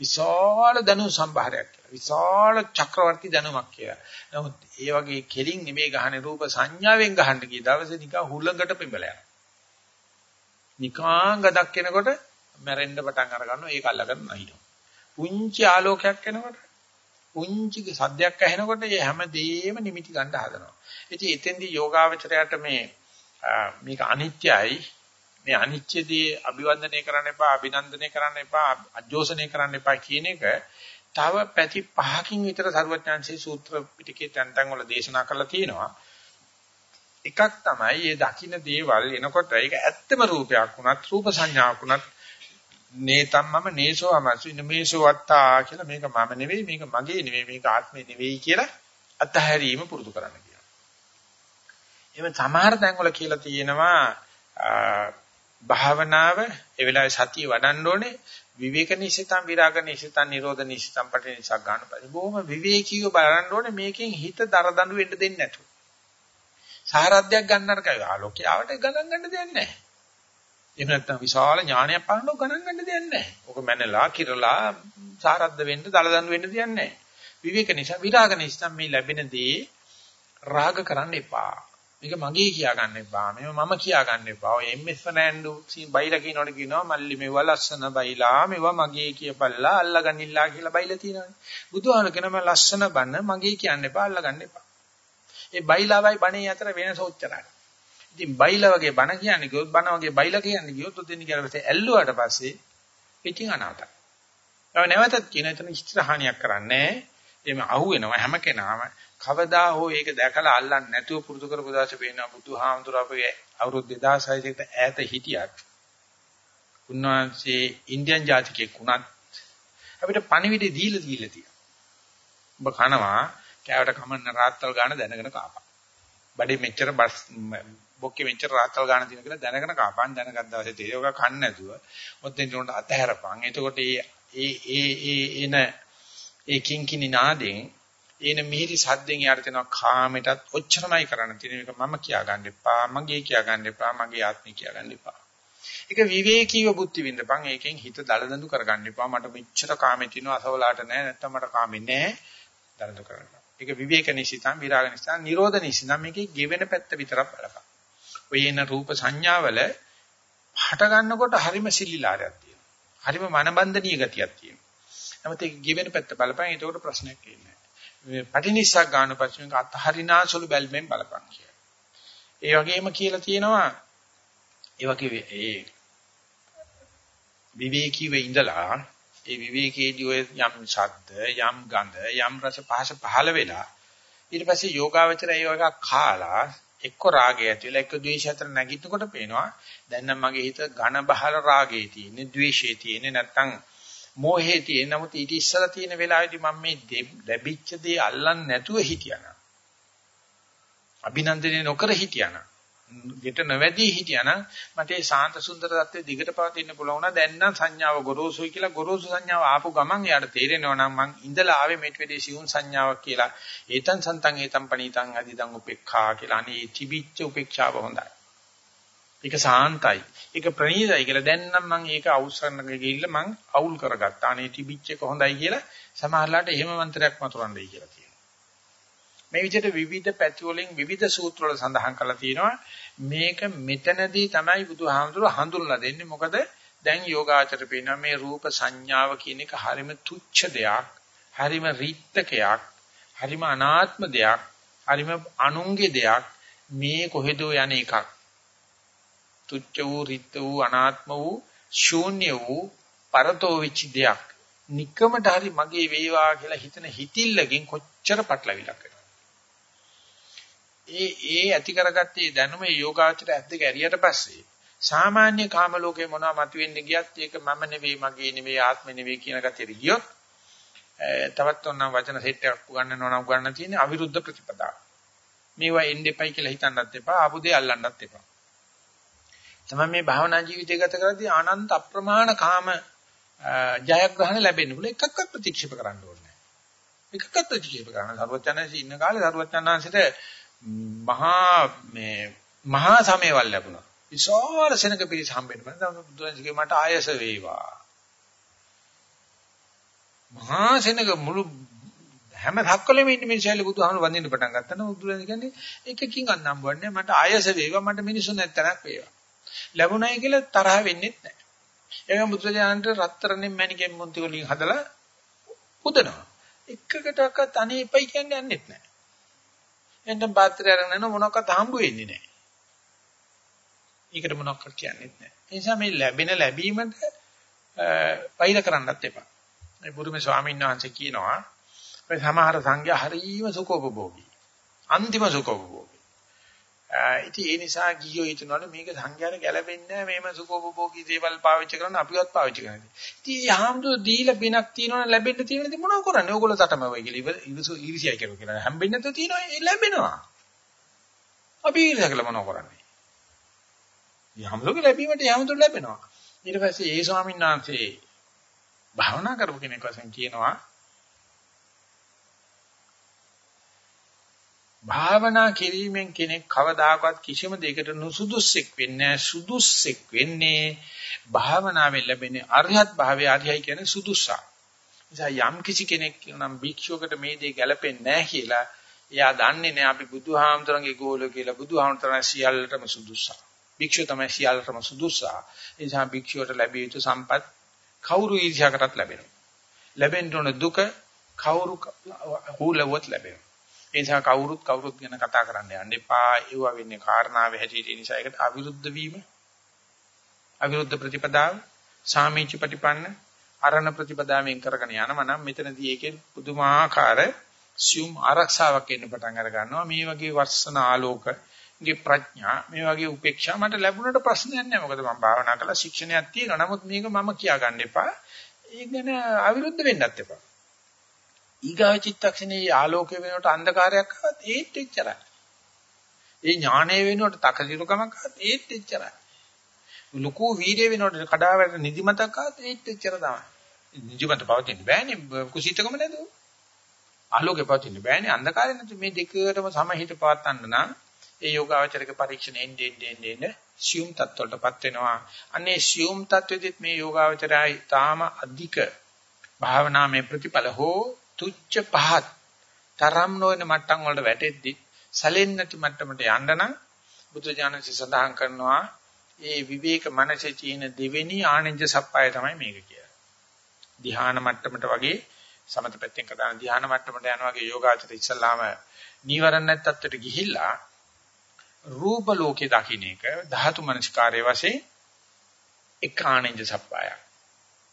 විශාල දැනුම් සම්භාරයක් කියලා. විශාල චක්‍රවර්ති දැනුමක් කියලා. නමුත් ඒ වගේ කෙලින් නෙමෙයි ගහන්නේ රූප සංඥාවෙන් ගහන්න කිය දවසේ නිකන් හුලඟට පිඹලයක්. නිකාං ගදක් කෙනකොට මැරෙන්න පටන් අර ගන්නවා ඒක අල්ලගෙන නැහිනවා. පුංචි ආලෝකයක් එනකොට පුංචි සද්දයක් ඇහෙනකොට මේ හැමදේම නිමිති ගන්න හදනවා. ඉතින් එතෙන්දී යෝගාවචරයට මේ මේක අනිත්‍යයි මේ අනිත්‍යදී අභිවන්දනය කරන්න එපා අභිනන්දනය කරන්න එපා අජෝසනය කරන්න එපා කියන එක තව පැති පහකින් විතර සර්වඥාන්සේ සූත්‍ර පිටකේ තැන් තැන් වල දේශනා කරලා තියෙනවා එකක් තමයි මේ දකින්න දේවල් එනකොට ඒක ඇත්තම රූපයක් වුණත් රූප සංඥාවක් වුණත් නේතම් මම නේසෝ අමසු නමේසෝ වත්තා කියලා මේක මම නෙවෙයි මේක මගේ නෙවෙයි මේක ආත්මේ නෙවෙයි කියලා අත්හැරීම පුරුදු කරන්න කියනවා. එහෙම සමහර තැන්වල කියලා තියෙනවා භාවනාව ඒ වෙලාවේ සතිය වඩන්න ඕනේ විවේක නිසිතං විරාග නිසිතං නිරෝධ නිසිතං පටිනිසක් ගන්න බෑ. බොහොම විවේකීව බලන්න ඕනේ මේකෙන් හිත දරදඬු වෙන්න දෙන්නේ නැතුව. සාරද්දයක් ගන්නට කයි ආලෝකය ආවට ගණන් ගන්න දෙයක් නැහැ. එහෙම නැත්නම් විශාල ඥානයක් පහළව ගණන් ගන්න දෙයක් නැහැ. ඔක මැනලා කිරලා සාරද්ද වෙන්න දලදඬු වෙන්න දෙයක් නැහැ. විවේක නිසා විරාග නිසා මේ ලැබෙන දේ රාග කරන්න එපා. මේක මගේ කියා ගන්න එපා. මේව මම කියා ගන්න එපා. ඔය එම්.එස්. ෆර්නෑන්ඩෝ බයිලා කියනකොට කියනවා මල්ලි මේව ලස්සන බයිලා මේව මගේ කියපල්ලා අල්ලගන්නilla කියලා බයිලා තියෙනවානේ. බුදුහාම කියනවා ලස්සන බන්න මගේ කියන්න එපා අල්ලගන්න එපා. ඒ බයිලාවයි බණේ අතර වෙනස ඔච්චරයි. ඉතින් බයිලා වගේ බණ කියන්නේ කිව්වොත් බණ වගේ බයිලා කියන්නේ කිව්වොත් ඔතෙන් කියලා ඇල්ලුවාට පස්සේ පිටින් අනාතයි. ඒ නැවතත් කියන එතන ඉස්තරහානියක් කරන්නේ එimhe අහුවෙනවා හැම කෙනාම කවදා හෝ ඒක දැකලා අල්ලන්නේ නැතුව පුරුදු කරපු දාසේ පේනවා බුදුහාමුදුර අපේ අවුරුදු 2600 කට ඈත හිටියත් උන්වහන්සේ ඉන්දියන් ජාතිකයෙක් වුණත් අපිට පණිවිඩය දීලා දීලා තියෙනවා. ඔබ කනවා කෑවට කමන්න රාත්තල් ගන්න දැනගෙන කාපා. බඩේ මෙච්චර බස් බොක්කේ මෙච්චර රාත්තල් ගන්න තියෙන කියලා දැනගෙන කාපන් දැනගත් දවසේ තේරෙව කන්න නැතුව ඔතෙන් උන්ට අතහැරපන්. එතකොට ඒ ඒ ඒ එන ඒ කිංකිණි නාදෙන් එන මිහිරි සද්දෙන් යාට තේනවා කාමයටත් ඔච්චරමයි කරන්න තියෙන එක මම කියා ගන්න එපා මගේ කියා ගන්න එපා මගේ ආත්මය කියා ගන්න එපා. ඒක විවේකීව බුද්ධි විඳපන්. ඒකෙන් හිත දලදඬු කරගන්න එපා. මට මෙච්චර කාමේ තියෙනවා අසවලාට නෑ. නැත්තම් මට කාමේ නෑ. දලදඬු කරගන්න. ඒක විවේක නිසිතම් විරාග නිසිතම් නිරෝධ නිසිතම්. මේකේ ගෙවෙන පැත්ත විතරක් බලපන්. ඔය එන රූප සංඥාවල හට ගන්නකොට හරිම සිලිලාරයක් තියෙනවා. හරිම මනබන්ධනීය ගතියක් තියෙනවා. නමුත් ඒක ගෙවෙන පැත්ත බලපන්. ඒකට ප්‍රශ්නයක් එන්නේ පටිනිස්සක් ගන්න පස්සේ මේක අතහරිනාසුළු බැල්මෙන් බලපන් කියලා. ඒ වගේම කියලා තියෙනවා ඒ වගේ ඒ විවේකීව ඉඳලා ඒ විවේකයේදී ඔය යම් ශබ්ද යම් ගඳ යම් රස පහස පහළ වෙලා ඊට පස්සේ යෝගාවචරය ඒ වගේ කාලා එක්ක රාගය ඇති වෙලා එක්ක ද්වේෂය අතර නැගිටිනකොට පේනවා දැන් නම් මගේ හිත ඝන බහල රාගයේ තියෙන්නේ ද්වේෂයේ තියෙන්නේ නැත්තම් මෝහේ තියෙන නමුත් ඊට ඉස්සලා තියෙන වෙලාවේදී මම මේ ලැබිච්ච දේ අල්ලන්නේ නැතුව හිටියානම් අභිනන්දනය නොකර හිටියානම් ගෙට නොවැදී හිටියානම් මට ඒ සාන්ත සුන්දර தත්ත්වයේ දිගට පවතින්න පුළුවන් වුණා. දැන් නම් සංඥාව ගොරෝසුයි කියලා ගොරෝසු සංඥාව ආපු ගමන් එයාට තේරෙනවා නම් මං ඉඳලා ආවේ මේට වෙදී සිවුන් සංඥාවක් කියලා. ඒතන් සන්තං ඒතම් පණීතං අදිදං උපේක්ඛා කියලා. අනේ තිබිච්ච උපේක්ෂාව හොඳයි. ඒක සාන්තයි. ඒක ප්‍රණීතයි කියලා දැන් නම් මම ඒක අවසරණක ගිහිල්ලා මම අවුල් කරගත්තා. අනේ තිබිච්ච එක හොඳයි කියලා සමහරලාට එහෙම මන්ත්‍රයක් මතුරන්නයි කියලා කියනවා. මේ විදිහට විවිධ පැති වලින් විවිධ සූත්‍ර වල සඳහන් කරලා තියෙනවා. මේක මෙතනදී තමයි බුදුහාමුදුරුව හඳුන්ලා දෙන්නේ. මොකද දැන් යෝගාචර පේනවා මේ රූප සංඥාව කියන එක හරිම තුච්ඡ දෙයක්. හරිම රිත්තකයක්. හරිම අනාත්ම දෙයක්. හරිම අනුන්ගේ දෙයක්. මේ කොහෙදෝ යන එකක්. තුච්ච වූ රිත් වූ අනාත්ම වූ ශූන්‍ය වූ පරතෝ වෙච්ච දෙයක් নিকමට හරි මගේ වේවා කියලා හිතන හිතිල්ලකින් කොච්චර පටලවිලක් ඒ ඒ ඇති කරගත්තේ දැනුම යෝගාචර ඇද්දක ඇරියට පස්සේ සාමාන්‍ය කාම ලෝකේ මොනවා මතුවෙන්න ගියත් ඒක මම නෙවෙයි මගේ නෙවෙයි ආත්මෙ නෙවෙයි කියන කතියට ගියොත් තවත් ඔන්නම් වචන සෙට් එකක් උගන්නනවා නම් උගන්න තියෙන අවිරුද්ධ ප්‍රතිපදාව. මේවා එන්න එපයි කියලා හිතන්නත් එපා ආපු දේ අල්ලන්නත් එපා. තමයි මේ භාවනා ජීවිතය ගත කරද්දී ආනන්ත අප්‍රමාණ කාම ජයග්‍රහණ ලැබෙන්න පුළුවන් එකක්වත් ප්‍රතික්ෂේප කරන්න ඕනේ නැහැ. එකක්වත් ප්‍රතික්ෂේප කරන්න. සර්වඥාන්සේ ඉන්න කාලේ සර්වඥාන්සේට මහා මේ මහා සමයවල් ලැබුණා. විශාල සෙනඟ පිරිස හම්බෙන්න බෑ. තමයි බුදුන්සේගේ මට ආයස වේවා. මහා සෙනඟ මුළු හැම ධක්කලෙම ඉන්න මිනිස්සුල බුදුහාමුදුරු වඳින්න පටන් ගත්තා නෝ බුදුරජාණන් කියන්නේ එකකින් අන්නම් වන්නේ මට ආයස වේවා මට මිනිසුන් නැත්තනක් වේවා. ලැබුණයි කියලා තරහ වෙන්නේ නැහැ. ඒක බුදුරජාණන්ට රත්තරන්ෙන් මැණිකෙන් මුන්ති වලින් හදලා උදනවා. එකකටවත් අනේපයි කියන්නේ යන්නේත් නැහැ. එන්න පාත්‍රය අරගෙන යන මොනක්වත් හම්බ වෙන්නේ නැහැ. ඒකට මොනක්වත් කියන්නේත් නැහැ. ඒ නිසා මේ ලැබෙන ලැබීමට පෛර කරන්නත් එපා. ඒ බුදුමේ ස්වාමීන් වහන්සේ කියනවා මේ සමහර සංඝයා හරීම සුඛෝපභෝගී. අන්තිම සුඛෝපභෝගී. ඉතින් ඒ නිසා ගියෝ හිතනවලු මේක සංඥාට ගැලපෙන්නේ නැහැ මේම සුඛෝපභෝගී දේවල් පාවිච්චි කරන අපිවත් පාවිච්චි කරන්නේ. ඉතින් යහම්දු දීලා පිනක් තියනවනේ ලැබෙන්න තියෙන ඉතින් මොනව කරන්නේ? ඕගොල්ලෝ තටම වෙයි කියලා ඉවසු ඊර්ෂ්‍යයි කරනවා කියලා. හැම්බෙන්නේ නැතුව තියෙනවා ඒ ලැබෙනවා. අපි ඊර්ෂ්‍යා කළා මොනව කරන්නේ? යහම්දුගේ ලැබීමට යහම්දු ලැබෙනවා. ඊට පස්සේ ඒ ස්වාමීන් වහන්සේ භාවනා කරපු කෙනෙක් වශයෙන් කියනවා භාවනා කිරීමෙන් කෙනෙක් කවදාකවත් කිසිම දෙයකට නුසුදුස්සෙක් වෙන්නේ සුදුස්සෙක් වෙන්නේ භාවනාවෙන් ලැබෙන අරිහත් භාවය අරියයි කියන්නේ සුදුස්සා. නිසා යම් කිසි කෙනෙක් නම් භික්ෂුවකට මේ දේ ගැලපෙන්නේ නැහැ කියලා එයා දන්නේ නැහැ අපි බුදුහාමුදුරන්ගේ ගෝලෝ කියලා බුදුහාමුදුරන් සියල්ලටම සුදුස්සා. භික්ෂුව තමයි සියල්ලටම සුදුස්සා. ඒ නිසා භික්ෂුවට ලැබිය යුතු සම්පත් කවුරු ඊර්ෂ්‍යාකටත් ලැබෙනවා. ලැබෙන්න ඕන දුක කවුරු හුලවත් ලැබෙනවා. ඒ නිසා කවුරුත් කවුරුත් ගැන කතා කරන්න යන්න එපා. ඒවා වෙන්නේ කාරණාවේ හැටියට ඒ නිසා ඒකට අවිරුද්ධ වීම. අවිරුද්ධ ප්‍රතිපදාව, සාමීච ප්‍රතිපන්න, අරණ ප්‍රතිපදාවෙන් කරගෙන යනම නම් මෙතනදී ඒකෙන් පුදුමාකාර සියුම් ආරක්ෂාවක් එන්න පටන් අර ගන්නවා. මේ වගේ වර්ෂණ ආලෝකගේ ප්‍රඥා, මේ වගේ උපේක්ෂා මට ලැබුණට ප්‍රශ්නයක් නැහැ. මොකද මම භාවනා කළා ශික්ෂණයක් තියෙනවා. නමුත් මේක මම කියා ගන්න එපා. ඒක ගැන අවිරුද්ධ වෙන්නත් එපා. ඊගාව චිත්තක්ෂණේ ආලෝකය වෙනකොට අන්ධකාරයක් ආවත් ඒත් එච්චරයි. ඒ ඥානය වෙනකොට තකතිරුකමක් ආවත් ඒත් එච්චරයි. ලুকু වීර්ය වෙනකොට කඩාවැට නිදිමතක් ආවත් ඒත් එච්චර තමයි. නිදිමත පවතින්න බෑනේ කුසීතකම නැතුව. ආලෝකේ පවතින්න බෑනේ අන්ධකාරය නැතුව මේ දෙකටම සමහිත පවත්තන්න නම් ඒ යෝගාවචරක පරීක්ෂණ එන්නේ එන්නේ එන්නේ සියුම් තත්වලටපත් වෙනවා. අනේ සියුම් තත්වෙදිත් මේ යෝගාවචරයයි තාම අධික භාවනාමය ප්‍රතිඵල හෝ තුච්ච පහත් තරම් නොවන මට්ටම් වලට වැටෙද්දි සැලෙන්නේ නැති මට්ටමට යන්න නම් බුදුජානක සඳහන් කරනවා ඒ විවේක මනසේ චීන දෙවෙනි ආනන්ද සප්පාය තමයි මේක කියලා. ධ්‍යාන මට්ටමට වගේ සමත පැත්තෙන් කතාන ධ්‍යාන මට්ටමට යන වගේ යෝගාචර ඉස්සල්ලාම නීවරණ නැත්තට ගිහිල්ලා රූප ලෝකේ දකින්න එක ධාතු මනස්කාරයේ වශයෙන් එක ආනන්ද සප්පායක්.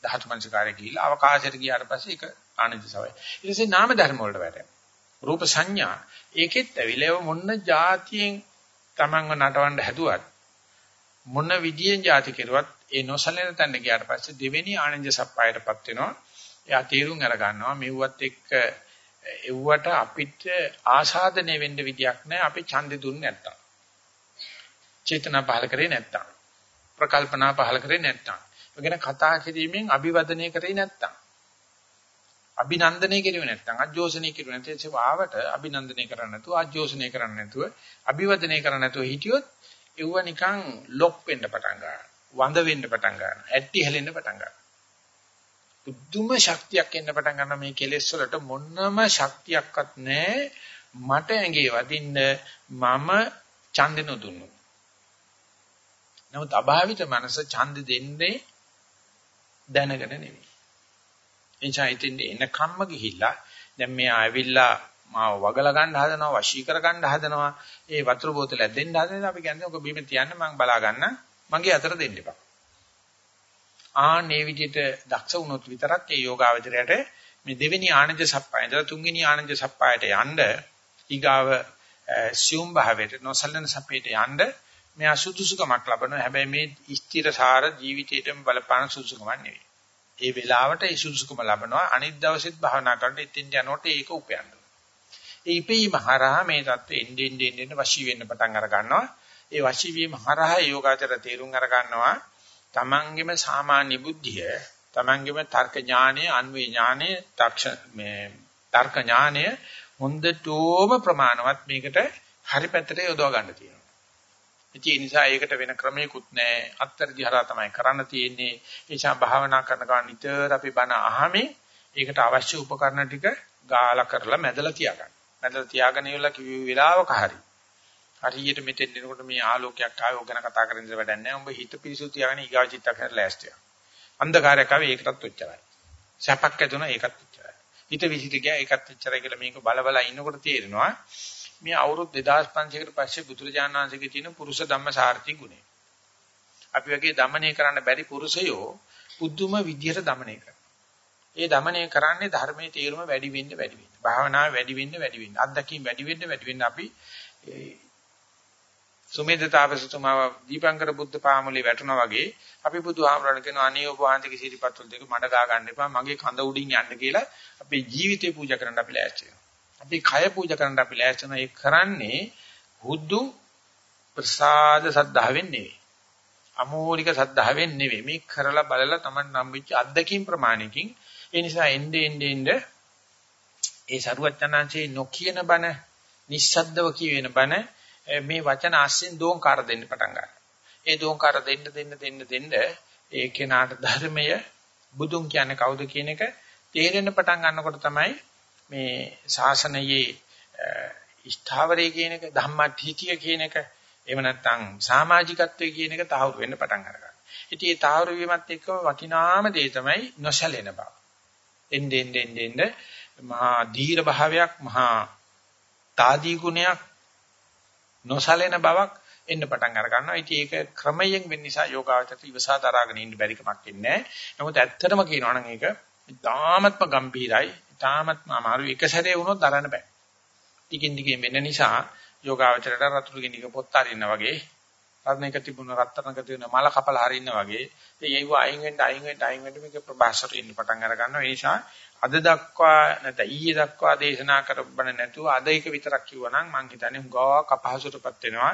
ධාතු මනස්කාරයේ ගිහිල්ලා අවකාශයට ගියාට පස්සේ ඒක ආනන්ද සවය. ඊට පස්සේ නාම ධර්ම වලට වැටෙනවා. රූප සංඥා ඒකෙත් ඇවිලව මොන්න જાතියෙන් Tamanව නටවන්න හැදුවත් මොන විදියෙන් જાති කෙරුවත් ඒ නොසලෙන තැන්න ගියාට පස්සේ දෙවෙනි ආනන්ද සප්පායටපත් වෙනවා. එයා තීරුම් අර ගන්නවා මෙව්වත් එක්ක එව්වට අපිට ආසාදනය වෙන්න විදියක් නැහැ අපි ඡන්දෙ දුන්නේ නැත්තම්. චේතනා පහල කරේ නැත්තම් ප්‍රකල්පනා පහල කරේ නැත්තම් ඔගෙන කතා කිරීමෙන් අභිවදනය කරේ නැත්තම්. අභිනන්දනය කෙරුවේ නැත්තම් අජෝසනය කෙරුවේ නැත්නම් ඒක ආවට අභිනන්දනය කරන්නේ නැතුව අජෝසනය කරන්නේ නැතුව අභිවදනය කරන්නේ නැතුව හිටියොත් ඒව නිකන් ලොක් වෙන්න පටන් ගන්නවා. වඳ වෙන්න පටන් ගන්නවා. ඇටි හැලෙන්න පටන් ගන්නවා. බුද්ධම ශක්තියක් එන්න පටන් ගන්නවා මේ කෙලෙස් වලට. මොනම ශක්තියක්වත් නැහැ. මට ඇඟේ වදින්න මම ඡන්ද නොදුන්නු. නමුත් අභාවිත මනස ඡන්ද දෙන්නේ දැනගෙන නෙවෙයි එනිසා ඉතින් එන කම්ම ගිහිල්ලා දැන් මෙයා ඇවිල්ලා මාව වගලා ගන්න හදනවා වශී කර ගන්න හදනවා ඒ වතුර බෝතලයක් දෙන්න හදනවා අපි කියන්නේ ඔක බීම තියන්න මම බලා ගන්න මගේ අතර දෙන්න එපා. ආන්නේ විදිහට දක්ෂ වුණොත් විතරක් ඒ යෝගාවචරයට මේ දෙවෙනි ආනන්ද සප්පාය ඉඳලා තුන්වෙනි ආනන්ද සප්පායට යන්න ඊගාව සියුම් භාවයට නොසලන සපේට යන්න මෙයා සුදුසුකමක් ලබනවා හැබැයි මේ ස්ථිරසාර ජීවිතේටම බලපාන සුදුසුකමක් නෙවෙයි ඒ වෙලාවට ඒ සුදුසුකම ලබනවා අනිත් දවසෙත් භාවනා කරනකොට ඉතින් යනකොට ඒක උපයන්න. ඒ ඉපීම හරහා මේ தත්ත්වෙ එන්නේ එන්නේ එන්නේ වශී වෙන්න පටන් අර ගන්නවා. ඒ වශී වීම හරහා යෝගාචර තේරුම් අර ගන්නවා. තමන්ගේම සාමාන්‍ය බුද්ධිය, තමන්ගේම තර්ක ඥානය, අන්වේ ඥානය, තක්ෂ මේ තර්ක ඥානය හොඳටම ප්‍රමාණවත් මේකට හරි පැත්තට යොදවා ගන්න තියෙනවා. ඉතින් ඒ නිසා ඒකට වෙන ක්‍රමයක්වත් නැහැ. අත්තරදි හරහා තමයි කරන්න තියෙන්නේ. ඒ නිසා භාවනා කරන ගමන් නිතර අපි බණ අහමේ ඒකට අවශ්‍ය උපකරණ ටික ගාලා කරලා මැදලා තියාගන්න. මැදලා තියාගෙන ඉවලා කිව්ව වෙලාවක හරි. හරියට මෙතෙන් එනකොට මේ ආලෝකයක් ආවෝ ගැන කතා කරන ඉඳ වැඩක් නැහැ. උඹ හිත පිරිසුදු තියාගෙන ඊගා චිත්තකර ලෑස්තිය. අන්ධකාරයක් ආවේ ඒකටත් ඔච්චරයි. සැපක් ඇතුණ ඒකත් ඔච්චරයි. හිත විසිට ගියා ඒකත් ඔච්චරයි කියලා මේක බල බල ඉන්නකොට තේරෙනවා මේ අවුරුදු 2500කට පස්සේ බුදුරජාණන් වහන්සේගේ තියෙන පුරුෂ ධම්ම සාර්ථි ගුණය. අපි වගේ দমনය කරන්න බැරි පුරුෂයෝ පුදුම විදියට দমনය කරනවා. ඒ দমনය කරන්නේ ධර්මයේ තේරුම වැඩි වෙන්න වැඩි වෙන්න. භාවනාව වැඩි වෙන්න වැඩි වෙන්න. අත්දැකීම් වැඩි වෙන්න වැඩි වෙන්න අපි සුමේද තාපසතුමාව දීපංකර බුද්ධ පාමුලේ වැටුණා වගේ අපි බුදුහාමරණ කියන අනේ ඔබ වහන්සේගේ සීරිපත්වල දෙක මඩ ගා ගන්න එපා මගේ කඳ උඩින් යන්න කියලා අපේ ජීවිතේ පූජා කරන්න අපි ලෑස්ති වෙනවා. අපි කය පූජා කරන්න අපි ලෑස්ති වෙනවා. ඒ කරන්නේ හුදු ප්‍රසාද සද්ධාවෙන් නෙවෙයි. අමෝලික සද්ධාවෙන් නෙවෙයි. මේ කරලා බලලා Taman නම් වෙච්ච අත්දැකීම් ප්‍රමාණයකින් ඒ නිසා එnde ende ende ඒ සරුවචනාංශේ නොකියන බණ නිස්සද්දව කියවෙන බණ මේ වචන ආශ්‍රයෙන් දෝංකාර දෙන්න පටන් ගන්නවා. ඒ දෝංකාර දෙන්න දෙන්න දෙන්න දෙන්න ඒ කෙනාට ධර්මය බුදුන් කියන්නේ කවුද කියන එක තේරෙන්න පටන් ගන්නකොට තමයි මේ ශාසනයේ ස්ථාවරය කියන එක ධම්මටිතිය කියන එක එහෙම නැත්නම් සමාජිකත්වයේ කියන එක තහවුරු වෙන්න පටන් ගන්නවා. ඉතින් ඒ තහවුරු වීමත් එක්කම වටිනාම දේ තමයි නොසැලෙන බව. එන්නේ එන්නේ එන්නේ මහා ධීර භාවයක් මහා තාදී ගුණයක් නොසලෙන බවක් එන්න පටන් අර ගන්නවා. ඉතින් ඒක ක්‍රමයෙන් වෙන්න නිසා යෝගාවචරයට ඉවසා දරාගෙන ඉන්න බැරි කමක් ඉන්නේ නැහැ. නමුත් ඇත්තටම කියනවා නම් ඒක ඉතාමත්ම ගම්භීරයි. ඉතාමත්ම අමාරු එක සැරේ වුණොත් දරන්න බෑ. ටිකින් ටිකින් වෙන්න නිසා යෝගාවචරයට රතුරු ගෙනික පොත් අරින්න වගේ රත්නයක තිබුණ රත්තරන්ක තියෙන මල කපලා හරින්න වගේ ඒ ඒව අයින් වෙන්න අයින් වෙන්න අයින් වෙන්න මේක ප්‍රභාසර ඉන්න පටන් අර ගන්නවා ඒ නිසා අද දක්වා නැත්නම් ඊයේ දක්වා දේශනා කරබන නැතුව අද එක විතරක් කිව්වනම් මං හිතන්නේ හුඟා කපහසුටපත් වෙනවා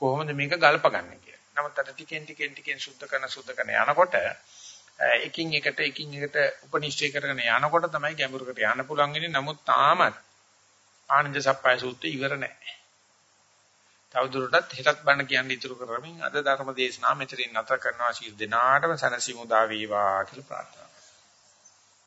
කොහොමද මේක ගල්පගන්නේ කියලා. නමුත් අද ටිකෙන් ටිකෙන් ටිකෙන් සුද්ධ කරන සුද්ධ කරන යනකොට එකින් එකට එකින් එකට උපනිශ්චය කරගෙන යනකොට තමයි ගැඹුරකට යන්න පුළුවන් වෙන්නේ. නමුත් තාමත් ආනන්ද සප්පයි සූත්‍රය ඉවර නැහැ. තවදුරටත් හෙටත් බණ කියන්න ඉතුරු කරමින් අද ධර්ම දේශනාව මෙතනින් නැතර කරනවා ශීල් දෙනාටම සනසිමුදා වේවා කියලා ප්‍රාර්ථනා